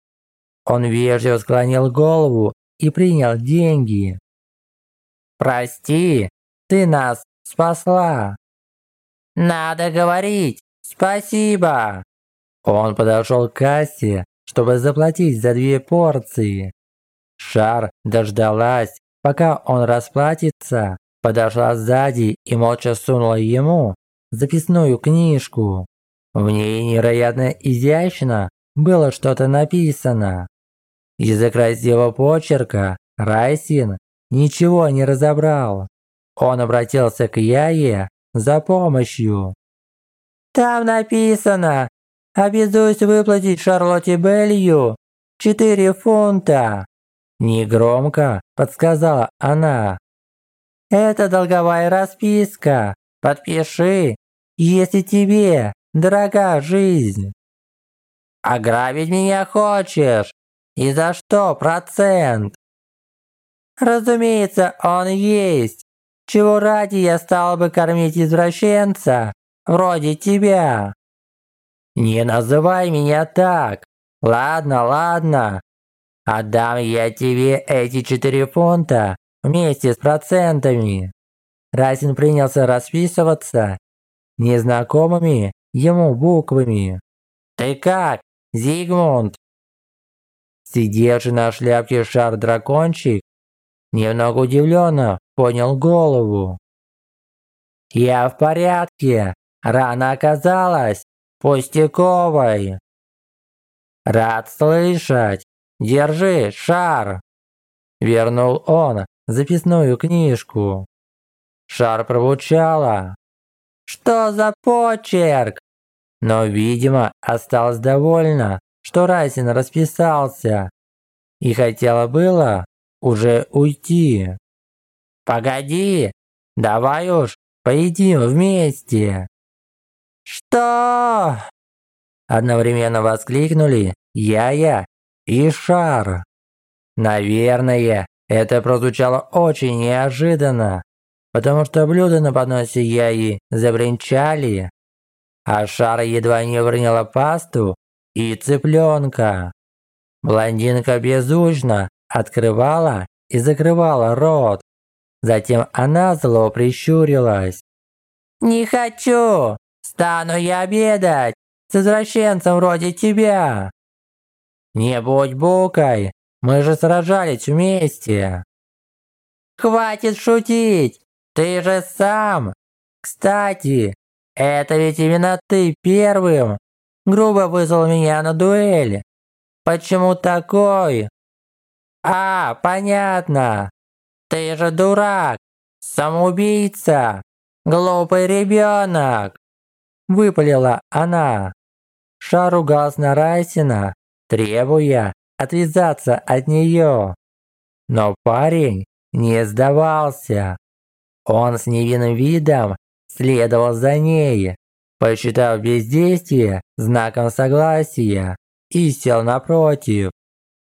B: Он вежливо склонил голову и принял деньги. «Прости, ты нас спасла!» «Надо говорить спасибо!» Он подошел к кассе, чтобы заплатить за две порции. Шар дождалась, пока он расплатится, подошла сзади и молча сунула ему записную книжку. В ней невероятно изящно было что-то написано. Из-за красивого почерка Райсин ничего не разобрал. Он обратился к Яе за помощью. «Там написано, обязуюсь выплатить Шарлотте Белью 4 фунта». Негромко подсказала она. Это долговая расписка. Подпиши, если тебе дорога жизнь. Ограбить меня хочешь? И за что процент? Разумеется, он есть. Чего ради я стал бы кормить извращенца, вроде тебя? Не называй меня так. Ладно, ладно. Отдам я тебе эти четыре фунта вместе с процентами. Разин принялся расписываться незнакомыми ему буквами. «Ты как, Зигмунд?» Сидевший на шляпке шар-дракончик немного удивленно поднял голову. «Я в порядке. Рана оказалась пустяковой». «Рад слышать. Держи шар!» Вернул он записную книжку. Шар пробучала. «Что за почерк?» Но, видимо, осталась довольна, что Райсин расписался и хотела было уже уйти. «Погоди, давай уж поедим вместе!» «Что?» Одновременно воскликнули Яя и Шар. Наверное, это прозвучало очень неожиданно, потому что блюда на подносе Яи забринчали, а Шар едва не выронила пасту и цыпленка. Блондинка беззвучно открывала и закрывала рот. Затем она зло прищурилась. «Не хочу! Стану я обедать с извращенцем вроде тебя!» «Не будь букой, мы же сражались вместе!» «Хватит шутить! Ты же сам! Кстати, это ведь именно ты первым грубо вызвал меня на дуэль. Почему такой? А, понятно. Ты же дурак, самоубийца, глупый ребенок. Выпалила она. Шар ругался на Райсина, требуя отвязаться от нее. Но парень не сдавался. Он с невинным видом следовал за ней, посчитав бездействие знаком согласия и сел напротив.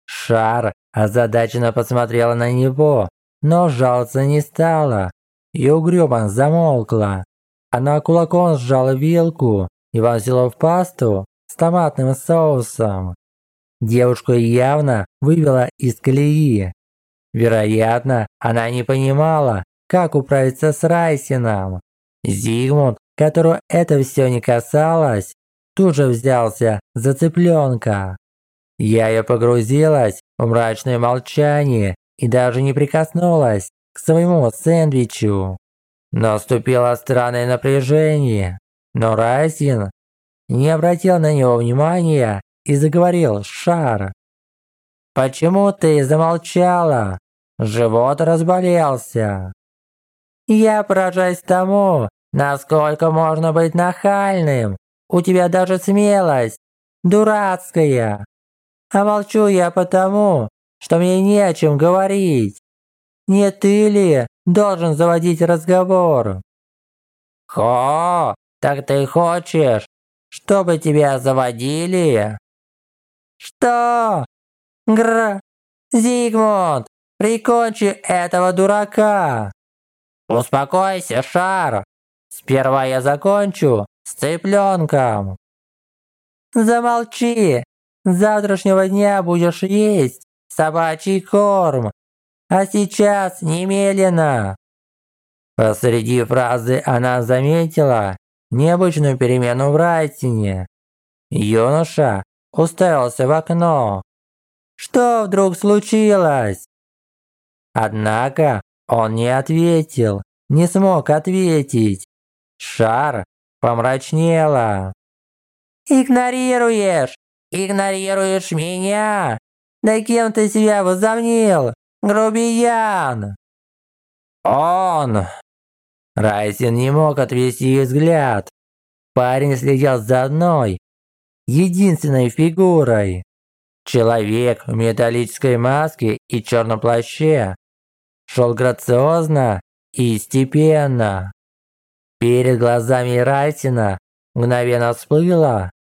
B: Шар озадаченно посмотрела на него, но жаловаться не стала, и угрюмо замолкла. Она кулаком сжала вилку и вонзила в пасту с томатным соусом. Девушку явно вывела из колеи. Вероятно, она не понимала, как управиться с Райсином. Зигмунд, которого это все не касалось, тут же взялся за цыпленка. Я ее погрузилась в мрачное молчание и даже не прикоснулась к своему сэндвичу. Наступило странное напряжение, но Райсин не обратил на него внимания и заговорил Шар. «Почему ты замолчала? Живот разболелся». «Я поражаюсь тому, насколько можно быть нахальным. У тебя даже смелость дурацкая. А молчу я потому, что мне не о чем говорить. Не ты ли должен заводить разговор?» «Хо, так ты хочешь, чтобы тебя заводили?» «Что? Гр... Зигмунд, прикончи этого дурака!» «Успокойся, Шар! Сперва я закончу с цыпленком!» «Замолчи! С завтрашнего дня будешь есть собачий корм, а сейчас немедленно!» Посреди фразы она заметила необычную перемену в Райтине. Юноша уставился в окно. Что вдруг случилось? Однако он не ответил, не смог ответить. Шар помрачнела. «Игнорируешь! Игнорируешь меня! Да кем ты себя возомнил, грубиян?» «Он!» Райсин не мог отвести взгляд. Парень следил за одной, единственной фигурой. Человек в металлической маске и черном плаще шел грациозно и степенно. Перед глазами Райтина мгновенно всплыла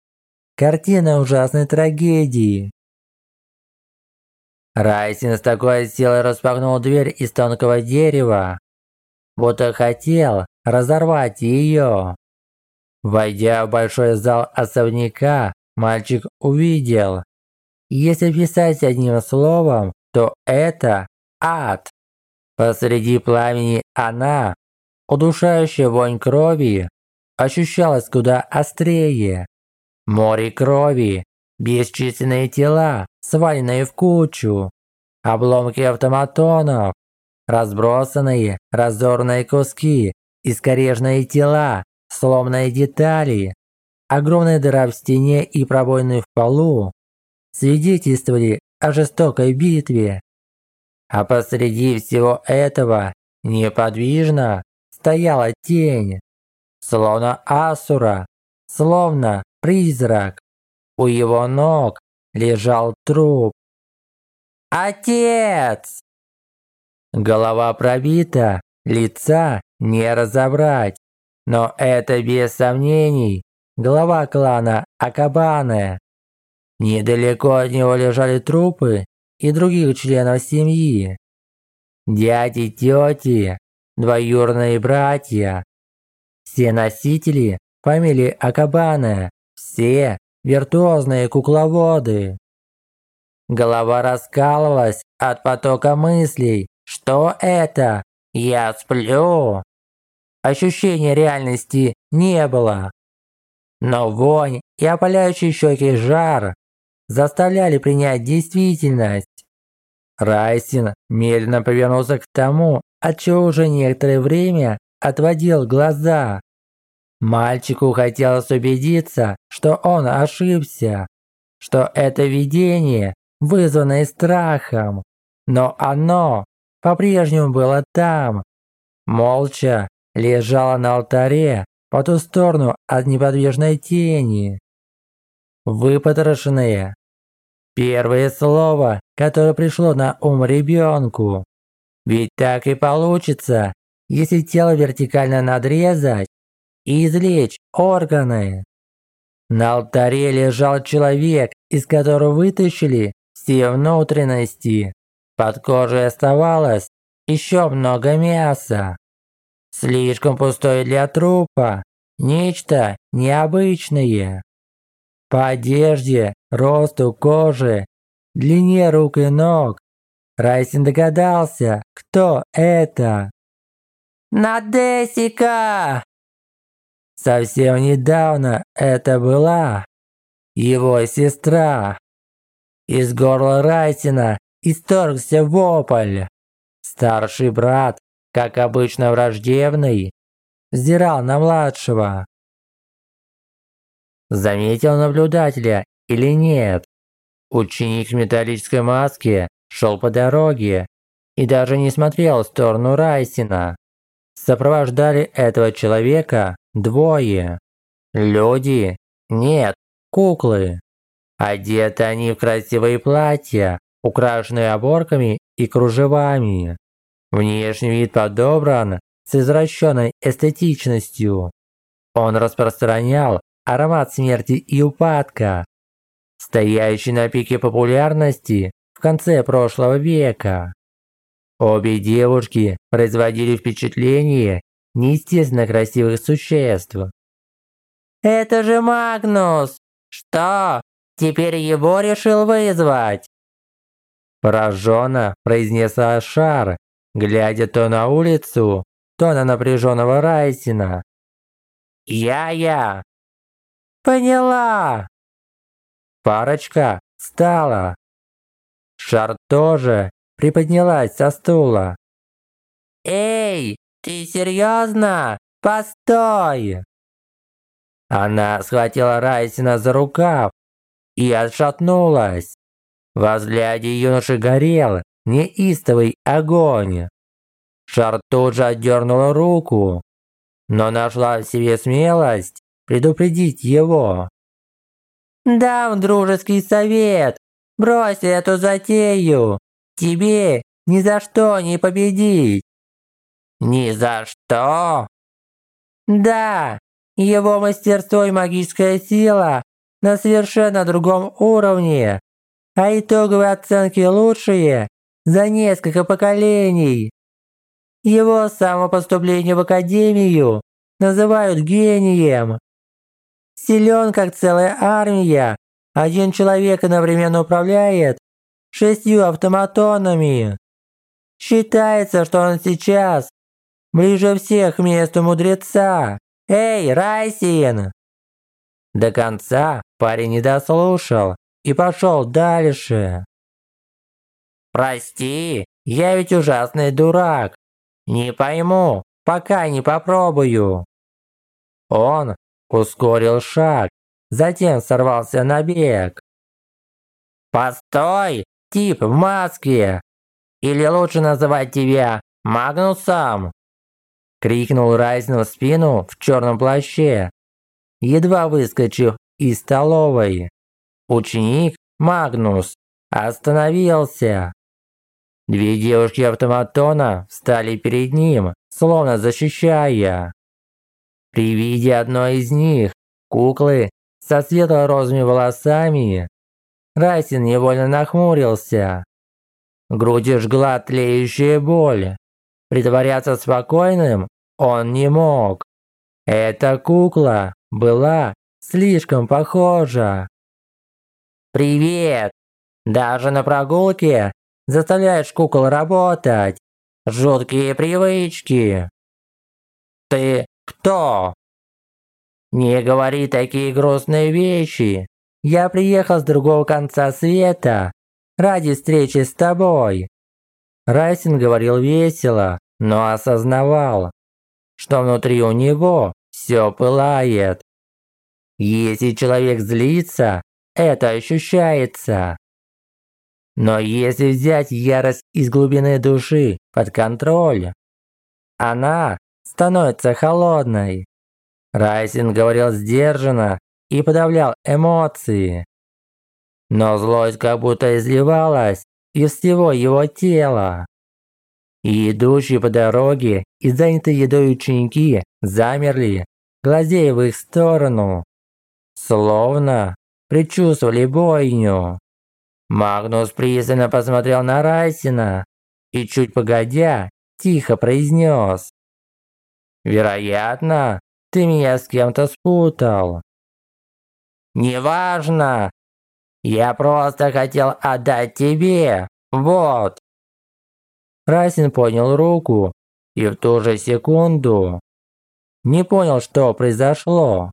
B: картина ужасной трагедии. Райтин с такой силой распахнул дверь из тонкого дерева, будто хотел разорвать ее. Войдя в большой зал особняка, мальчик увидел, если писать одним словом, то это ад. Посреди пламени она, удушающая вонь крови, ощущалась куда острее. Море крови, бесчисленные тела, сваленные в кучу, обломки автоматонов, разбросанные, разорные куски, искорежные тела, сломанные детали, огромная дыра в стене и пробоины в полу свидетельствовали о жестокой битве. А посреди всего этого неподвижно стояла тень, словно асура, словно призрак. У его ног лежал труп. «Отец!» Голова пробита, лица не разобрать, но это без сомнений глава клана Акабаны. Недалеко от него лежали трупы и других членов семьи. Дяди, тети, двоюродные братья. Все носители фамилии Акабаны, все виртуозные кукловоды. Голова раскалывалась от потока мыслей. Что это? Я сплю. Ощущения реальности не было. Но вонь и опаляющий щеки жар заставляли принять действительность. Райсин медленно повернулся к тому, от чего уже некоторое время отводил глаза. Мальчику хотелось убедиться, что он ошибся, что это видение, вызванное страхом, но оно по-прежнему было там, молча лежало на алтаре по ту сторону от неподвижной тени. Выпотрошенные, Первое слово, которое пришло на ум ребенку. Ведь так и получится, если тело вертикально надрезать и извлечь органы. На алтаре лежал человек, из которого вытащили все внутренности. Под кожей оставалось еще много мяса. Слишком пустое для трупа, нечто необычное. По одежде, росту кожи, длине рук и ног Райсин догадался, кто это. «Надесика!» Совсем недавно это была его сестра. Из горла Райсина исторгся вопль. Старший брат, как обычно враждебный, взирал на младшего. Заметил наблюдателя или нет? Ученик в металлической маске шел по дороге и даже не смотрел в сторону Райсина. Сопровождали этого человека двое. Люди? Нет, куклы. Одеты они в красивые платья, украшенные оборками и кружевами. Внешний вид подобран с извращенной эстетичностью. Он распространял аромат смерти и упадка, стоящий на пике популярности в конце прошлого века. Обе девушки производили впечатление неестественно красивых существ. «Это же Магнус! Что? Теперь его решил вызвать?» Пораженно произнесла Шар, глядя то на улицу, то на напряженного Райсина. «Я-я!» Поняла. Парочка встала. Шар тоже приподнялась со стула. «Эй, ты серьезно? Постой!» Она схватила Райсина за рукав и отшатнулась. Во взгляде юноши горел неистовый огонь. Шар тут же отдернула руку, но нашла в себе смелость предупредить его. «Дам дружеский совет! Брось эту затею! Тебе ни за что не победить!»
A: Ни за что?
B: Да, его мастерство и магическая сила на совершенно другом уровне, а итоговые оценки лучшие за несколько поколений. Его самопоступление в академию называют гением. Силен, как целая армия, один человек одновременно управляет шестью автоматонами. Считается, что он сейчас ближе всех к месту мудреца. Эй, Райсин! До конца парень не дослушал и пошел дальше.
A: Прости, я ведь ужасный дурак. Не пойму, пока не попробую.
B: Он ускорил шаг, затем сорвался на бег.
A: «Постой, тип в маске! Или лучше называть тебя Магнусом!»
B: Крикнул Райзен в спину в черном плаще, едва выскочив из столовой. Ученик Магнус остановился. Две девушки автоматона встали перед ним, словно защищая. При виде одной из них, куклы со светло-розовыми волосами, Райсин невольно нахмурился. Груди жгла тлеющая боль. Притворяться спокойным он не мог. Эта кукла была слишком похожа.
A: «Привет! Даже на прогулке заставляешь кукол работать. Жуткие привычки. Ты кто? Не говори такие грустные вещи. Я приехал с другого конца света ради встречи с тобой. Райсин говорил весело, но осознавал, что внутри у него все пылает. Если человек злится, это ощущается. Но если взять ярость из глубины души под контроль, она становится холодной. Райсин говорил сдержанно и подавлял эмоции. Но злость как будто изливалась из всего его тела. И идущие по дороге и занятые едой ученики замерли, глазея в их сторону. Словно предчувствовали бойню. Магнус пристально посмотрел на Райсина и чуть погодя тихо произнес. «Вероятно, ты меня с кем-то спутал». «Неважно. Я просто хотел отдать тебе. Вот». Райсин поднял руку и в ту же секунду не понял, что произошло.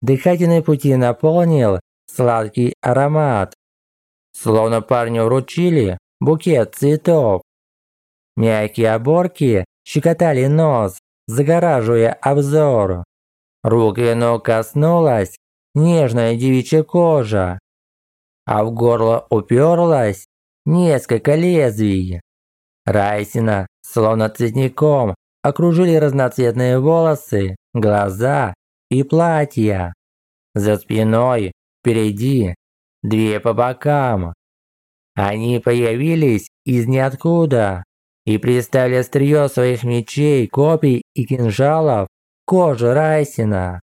A: Дыхательные пути наполнил сладкий аромат. Словно парню вручили букет цветов. Мягкие оборки щекотали нос, загораживая обзор. Рук и ног коснулась нежная девичья кожа, а в горло уперлась несколько лезвий. Райсина, словно цветником, окружили разноцветные волосы, глаза и платья. За спиной, впереди две по бокам. Они появились из ниоткуда и приставили острие своих мечей, копий и кинжалов к коже Райсина.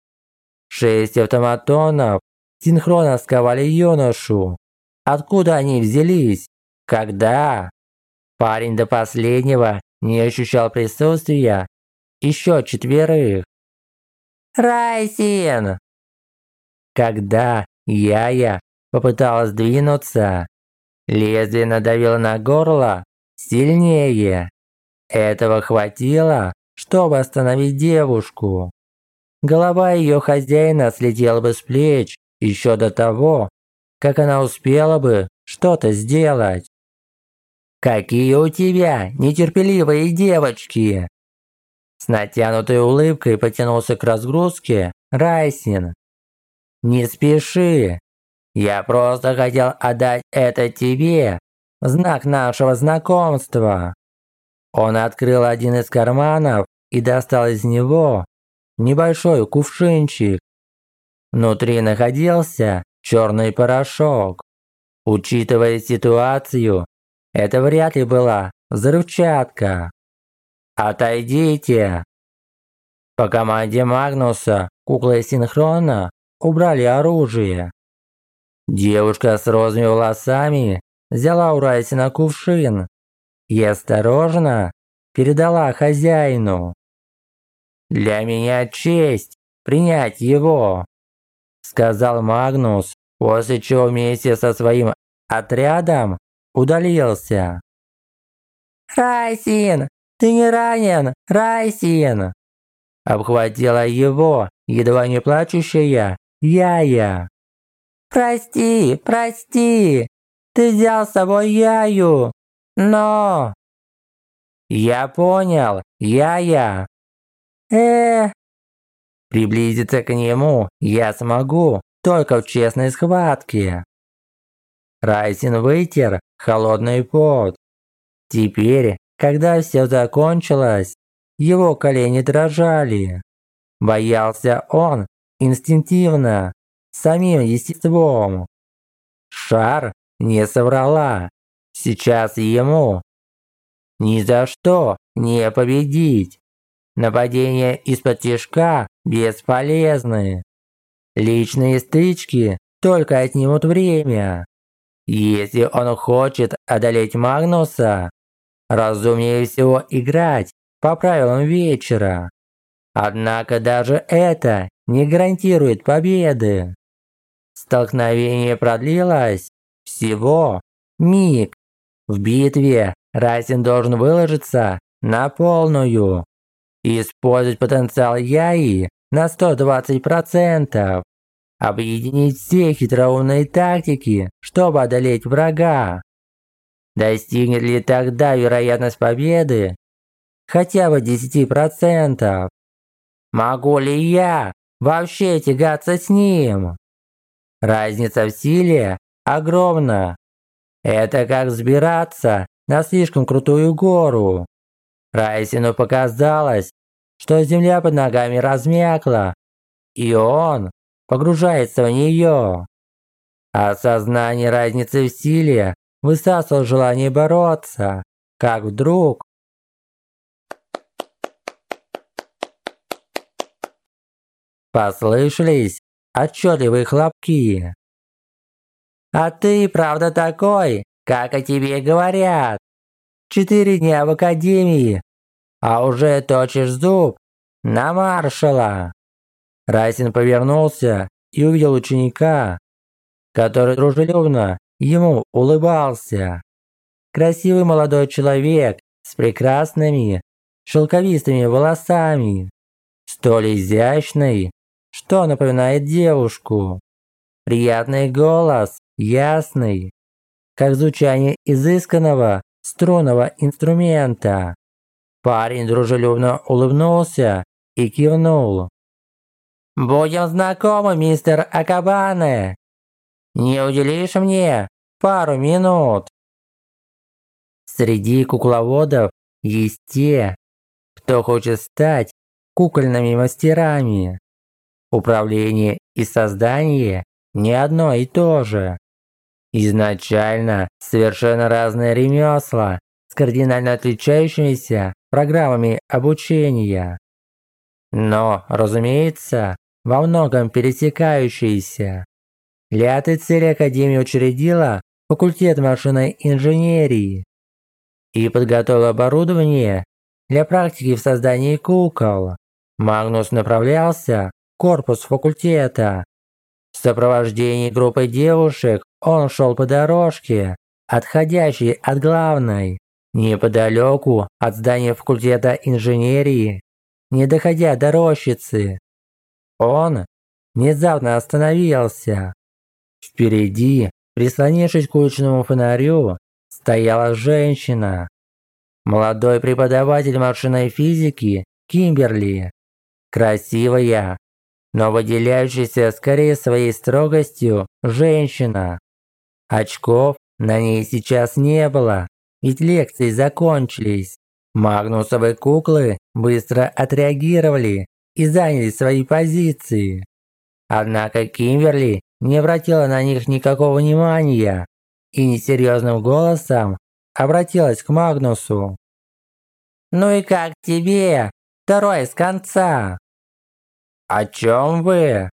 A: Шесть автоматонов синхронно сковали юношу. Откуда они взялись? Когда? Парень до последнего не ощущал присутствия еще четверых. «Райсин!» Когда Яя попыталась двинуться. Лезвие надавило на горло сильнее. Этого хватило, чтобы остановить девушку. Голова ее хозяина слетела бы с плеч еще до того, как она успела бы что-то сделать. «Какие у тебя нетерпеливые девочки!» С натянутой улыбкой потянулся к разгрузке Райсин. «Не спеши, я просто хотел отдать это тебе в знак нашего знакомства. Он открыл один из карманов и достал из него небольшой кувшинчик. Внутри находился черный порошок. Учитывая ситуацию, это вряд ли была взрывчатка. Отойдите!» По команде Магнуса куклы синхронно убрали оружие. Девушка с розовыми волосами взяла у Райсина кувшин и осторожно передала хозяину. «Для меня честь принять его», – сказал Магнус, после чего вместе со своим отрядом удалился. «Райсин, ты не ранен, Райсин!» Обхватила его, едва не плачущая, Яя. «Прости, прости, ты взял с собой Яю, но...» «Я понял, Яя!» э Приблизиться к нему я смогу только в честной схватке. Райсин вытер холодный пот. Теперь, когда все закончилось, его колени дрожали. Боялся он инстинктивно, самим естеством. Шар не соврала. Сейчас ему ни за что не победить. Нападения из-под тяжка бесполезны. Личные стычки только отнимут время. Если он хочет одолеть Магнуса, разумнее всего играть по правилам вечера. Однако даже это не гарантирует победы. Столкновение продлилось всего миг. В битве Райсин должен выложиться на полную. Использовать потенциал Яи на 120%. Объединить все хитроумные тактики, чтобы одолеть врага. Достигнет ли тогда вероятность победы хотя бы 10%. Могу ли я вообще тягаться с ним? Разница в силе огромна. Это как взбираться на слишком крутую гору. Райсину показалось, что земля под ногами размякла, и он погружается в нее. Осознание разницы в силе высасывало желание бороться, как вдруг Послышались отчетливые хлопки. «А ты правда такой, как о тебе говорят? Четыре дня в академии, а уже точишь зуб на маршала!» Райсин повернулся и увидел ученика, который дружелюбно ему улыбался. Красивый молодой человек с прекрасными шелковистыми волосами, столь изящный, что напоминает девушку. Приятный голос, ясный, как звучание изысканного струнного инструмента. Парень дружелюбно улыбнулся и кивнул. «Будем знакомы, мистер Акабане. Не уделишь мне пару минут?» Среди кукловодов есть те, кто хочет стать кукольными мастерами. Управление и создание не одно и то же. Изначально совершенно разные ремесла с кардинально отличающимися программами обучения. Но, разумеется, во многом пересекающиеся. Для этой цели Академия учредила факультет машинной инженерии и подготовила оборудование для практики в создании кукол. Магнус направлялся корпус факультета. В сопровождении группы девушек он шел по дорожке, отходящей от главной, неподалеку от здания факультета инженерии, не доходя до рощицы. Он внезапно остановился. Впереди, прислонившись к уличному фонарю, стояла женщина. Молодой преподаватель машинной физики Кимберли. Красивая, но выделяющаяся скорее своей строгостью женщина. Очков на ней сейчас не было, ведь лекции закончились. Магнусовые куклы быстро отреагировали и заняли свои позиции. Однако Кимверли не обратила на них никакого внимания и несерьезным голосом обратилась к Магнусу. Ну и как тебе? Второй с конца.
B: О чем вы?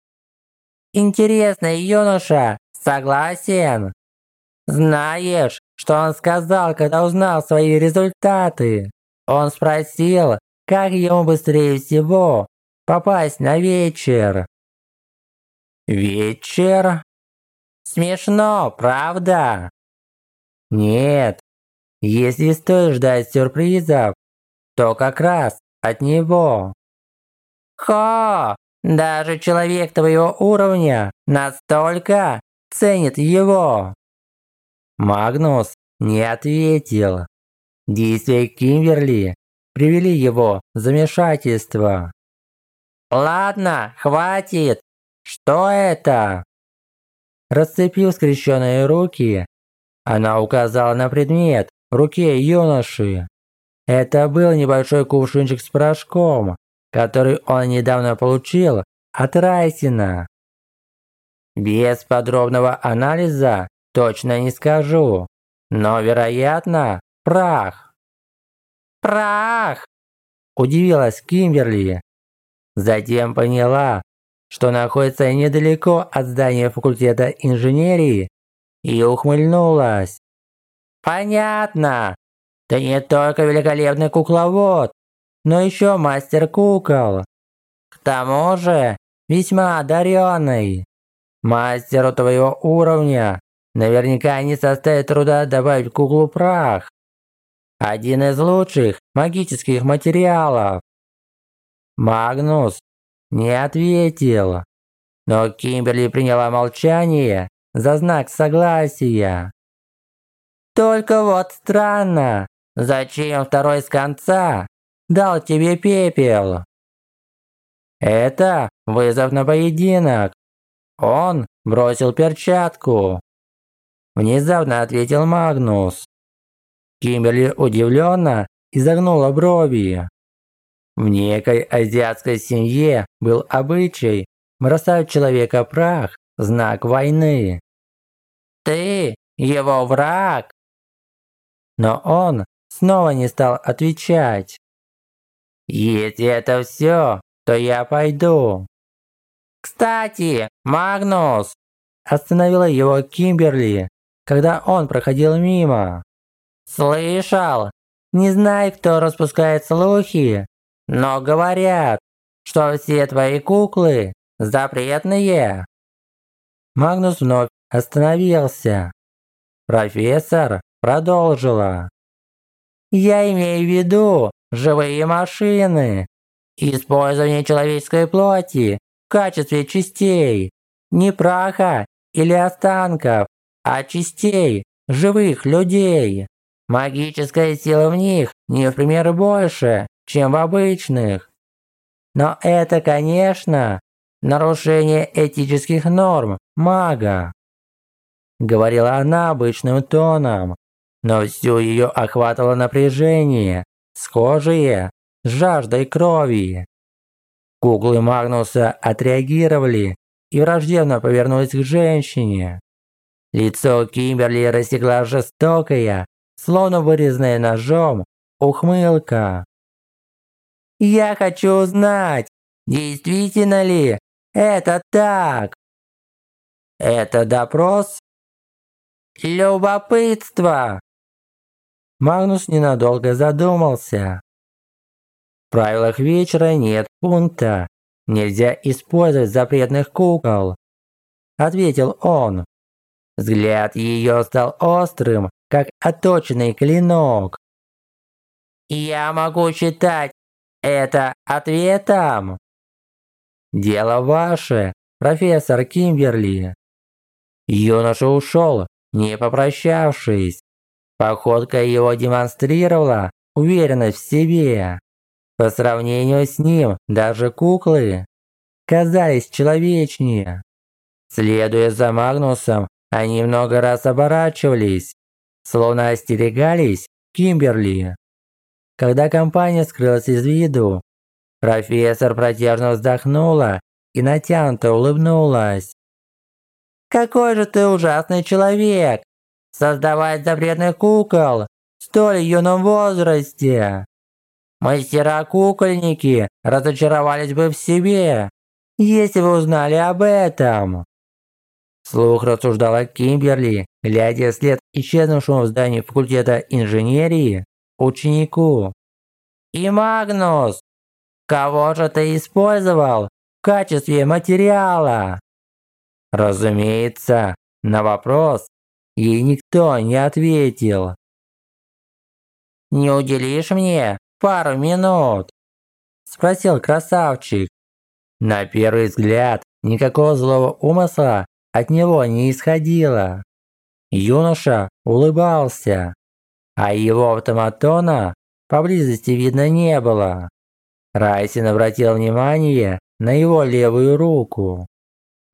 A: Интересный юноша, согласен? Знаешь, что он сказал, когда узнал свои результаты? Он спросил, как ему быстрее всего попасть на вечер.
B: Вечер?
A: Смешно, правда?
B: Нет. Если стоит ждать сюрпризов, то как раз от него.
A: Хо! Даже человек твоего уровня настолько ценит его.
B: Магнус не ответил. Действия Кимверли привели его в замешательство.
A: «Ладно, хватит! Что это?»
B: Расцепив скрещенные руки, она указала на предмет в руке юноши. Это был небольшой кувшинчик с порошком, который он недавно получил от Райсина. Без подробного анализа точно не скажу, но, вероятно, прах.
A: «Прах!»
B: – удивилась Кимберли. Затем поняла, что находится недалеко от здания факультета инженерии и ухмыльнулась.
A: «Понятно. Ты не только великолепный кукловод, но еще мастер кукол. К тому же весьма одаренный. Мастеру твоего уровня наверняка не составит труда добавить куклу прах. Один из лучших магических материалов. Магнус не ответил, но Кимберли приняла молчание за знак согласия. Только вот странно, зачем второй с конца дал тебе пепел? Это вызов на поединок. Он бросил перчатку. Внезапно ответил Магнус. Кимберли удивленно изогнула брови. В некой азиатской семье был обычай бросать человека прах знак войны. «Ты его враг!» Но он снова не стал отвечать. «Если это все, то я пойду». «Кстати, Магнус!» Остановила его Кимберли, когда он проходил мимо. «Слышал? Не знаю, кто распускает слухи, но говорят, что все твои куклы запретные. Магнус вновь остановился. Профессор продолжила. Я имею в виду живые машины. Использование человеческой плоти в качестве частей. Не праха или останков, а частей живых людей. Магическая сила в них не в пример больше, чем в обычных. Но это, конечно, нарушение этических норм мага. Говорила она обычным тоном, но всю ее охватывало напряжение, схожее с жаждой крови. Куклы Магнуса отреагировали и враждебно повернулись к женщине. Лицо Кимберли рассекла жестокая, словно вырезанная ножом, ухмылка. Я хочу узнать, действительно ли это так? Это допрос? Любопытство. Магнус ненадолго задумался. В правилах вечера нет пункта. Нельзя использовать запретных кукол. Ответил он. Взгляд ее стал острым, как отточенный клинок. Я могу читать это ответом? Дело ваше, профессор Кимберли. Юноша ушел, не попрощавшись. Походка его демонстрировала уверенность в себе. По сравнению с ним даже куклы казались человечнее. Следуя за Магнусом, они много раз оборачивались, словно остерегались Кимберли. Когда компания скрылась из виду, профессор протяжно вздохнула и натянуто улыбнулась. «Какой же ты ужасный человек! Создавать запретных кукол в столь юном возрасте!» Мастера-кукольники разочаровались бы в себе, если бы узнали об этом. Слух рассуждала Кимберли, глядя вслед исчезнувшему в здании факультета инженерии ученику. «И Магнус, кого же ты использовал в качестве материала?» Разумеется, на вопрос ей никто не ответил. «Не уделишь мне пару минут?» Спросил красавчик. На первый взгляд, никакого злого умысла от него не исходило. Юноша улыбался, а его автоматона поблизости видно не было. Райсин обратил внимание на его левую руку.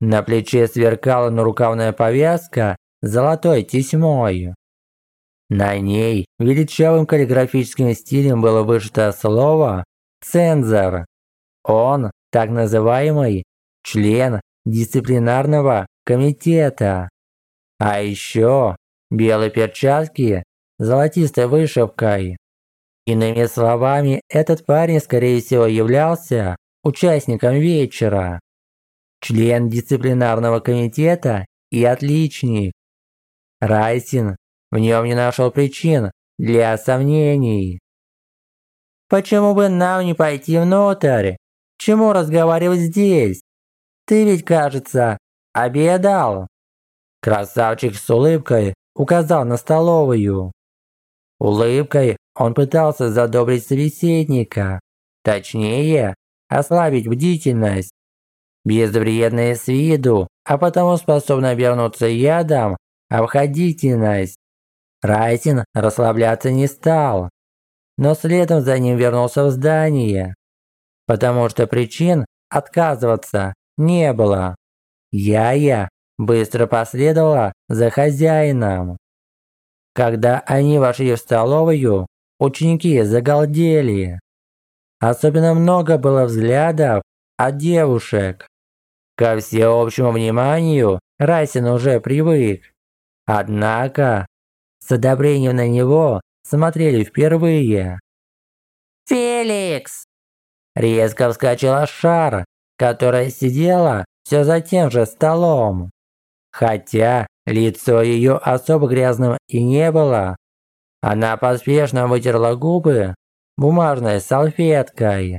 A: На плече сверкала нарукавная повязка с золотой тесьмой. На ней величавым каллиграфическим стилем было вышито слово «цензор». Он, так называемый, член дисциплинарного комитета. А еще белые перчатки с золотистой вышивкой. Иными словами, этот парень, скорее всего, являлся участником вечера. Член дисциплинарного комитета и отличник. Райсин в нем не нашел причин для сомнений. Почему бы нам не пойти внутрь? Чему разговаривать здесь? Ты ведь, кажется, обедал. Красавчик с улыбкой указал на столовую. Улыбкой он пытался задобрить собеседника, точнее, ослабить бдительность. Безвредная с виду, а потому способна обернуться ядом, обходительность. Райтин расслабляться не стал, но следом за ним вернулся в здание, потому что причин отказываться не было. Я-я быстро последовала за хозяином. Когда они вошли в столовую, ученики загалдели. Особенно много было взглядов от девушек. Ко всеобщему вниманию Райсин уже привык. Однако с одобрением на него смотрели впервые. «Феликс!» Резко вскочила Шар, которая сидела все за тем же столом. Хотя лицо ее особо грязным и не было, она поспешно вытерла губы бумажной салфеткой.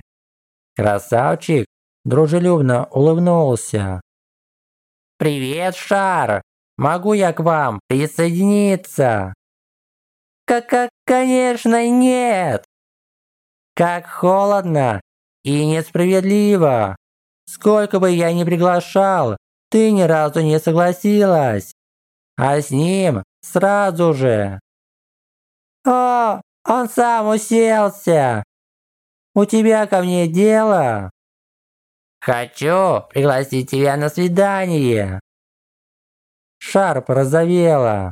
A: Красавчик дружелюбно улыбнулся. «Привет, Шар! Могу я к вам присоединиться?» «Как, конечно, нет!» «Как холодно и несправедливо! Сколько бы я ни приглашал, ты ни разу не согласилась. А с ним сразу же. О, он сам уселся. У тебя ко мне дело? Хочу пригласить тебя на свидание. Шар порозовела.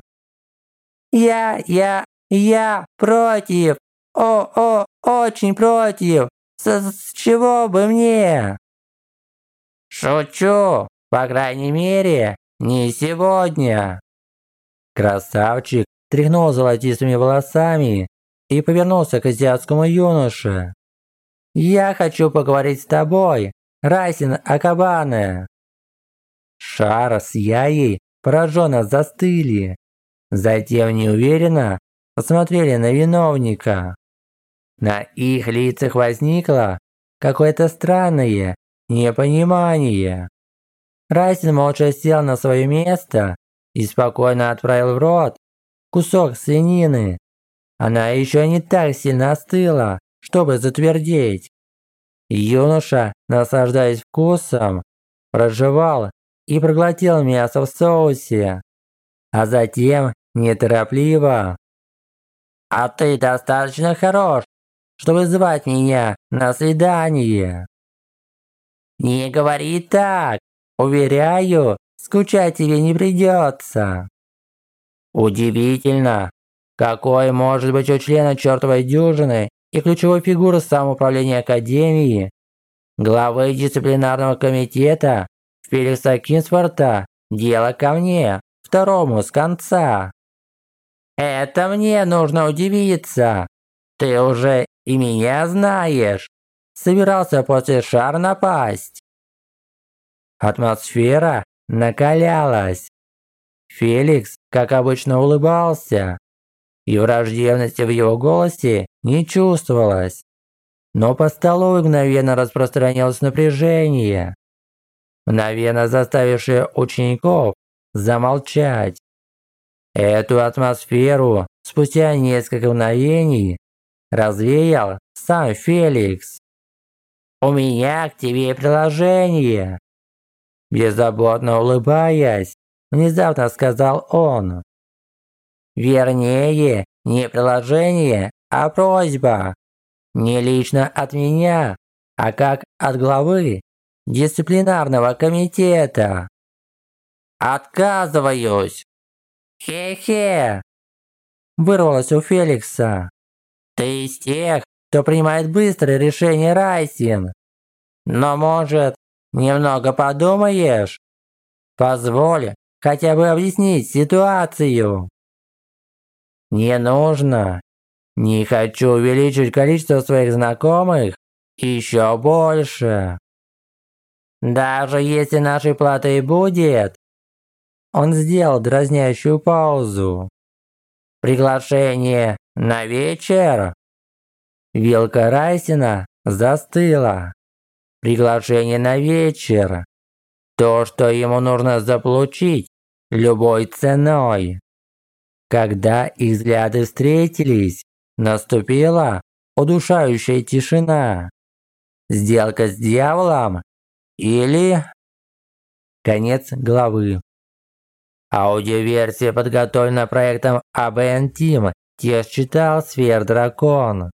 A: Я, я, я против. О, о, очень против. С, с чего бы мне? Шучу, по крайней мере, не сегодня. Красавчик тряхнул золотистыми волосами и повернулся к азиатскому юноше. «Я хочу поговорить с тобой, Райсин Акабане!» Шара с Яей пораженно застыли. Затем неуверенно посмотрели на виновника. На их лицах возникло какое-то странное непонимание. Райсин молча сел на свое место и спокойно отправил в рот кусок свинины. Она еще не так сильно остыла, чтобы затвердеть. Юноша, наслаждаясь вкусом, прожевал и проглотил мясо в соусе, а затем неторопливо. «А ты достаточно хорош, чтобы звать меня на свидание!» «Не говори так! Уверяю, скучать тебе не придется!» Удивительно, какой может быть у члена чертовой дюжины и ключевой фигуры самоуправления Академии, главы дисциплинарного комитета Феликса Кинсфорта дело ко мне, второму с конца. Это мне нужно удивиться. Ты уже и меня знаешь. Собирался после шар напасть. Атмосфера накалялась. Феликс, как обычно, улыбался, и враждебности в его голосе не чувствовалось. Но по столу мгновенно распространялось напряжение, мгновенно заставившее учеников замолчать. Эту атмосферу спустя несколько мгновений развеял сам Феликс. «У меня к тебе приложение!» Беззаботно улыбаясь, внезапно сказал он. Вернее, не приложение, а просьба. Не лично от меня, а как от главы дисциплинарного комитета. Отказываюсь. Хе-хе. Вырвалось у Феликса. Ты из тех, кто принимает быстрые решения, Райсин. Но, может, немного подумаешь? Позволь хотя бы объяснить ситуацию. Не нужно. Не хочу увеличить количество своих знакомых еще больше. Даже если нашей платой будет... Он сделал дразнящую паузу. Приглашение на вечер? Вилка Райсина застыла. Приглашение на вечер. То, что ему нужно заполучить любой ценой. Когда их взгляды встретились, наступила удушающая тишина. Сделка с дьяволом? Или... Конец главы. Аудиоверсия подготовлена проектом ABN Team. Текст читал Сфер Дракон.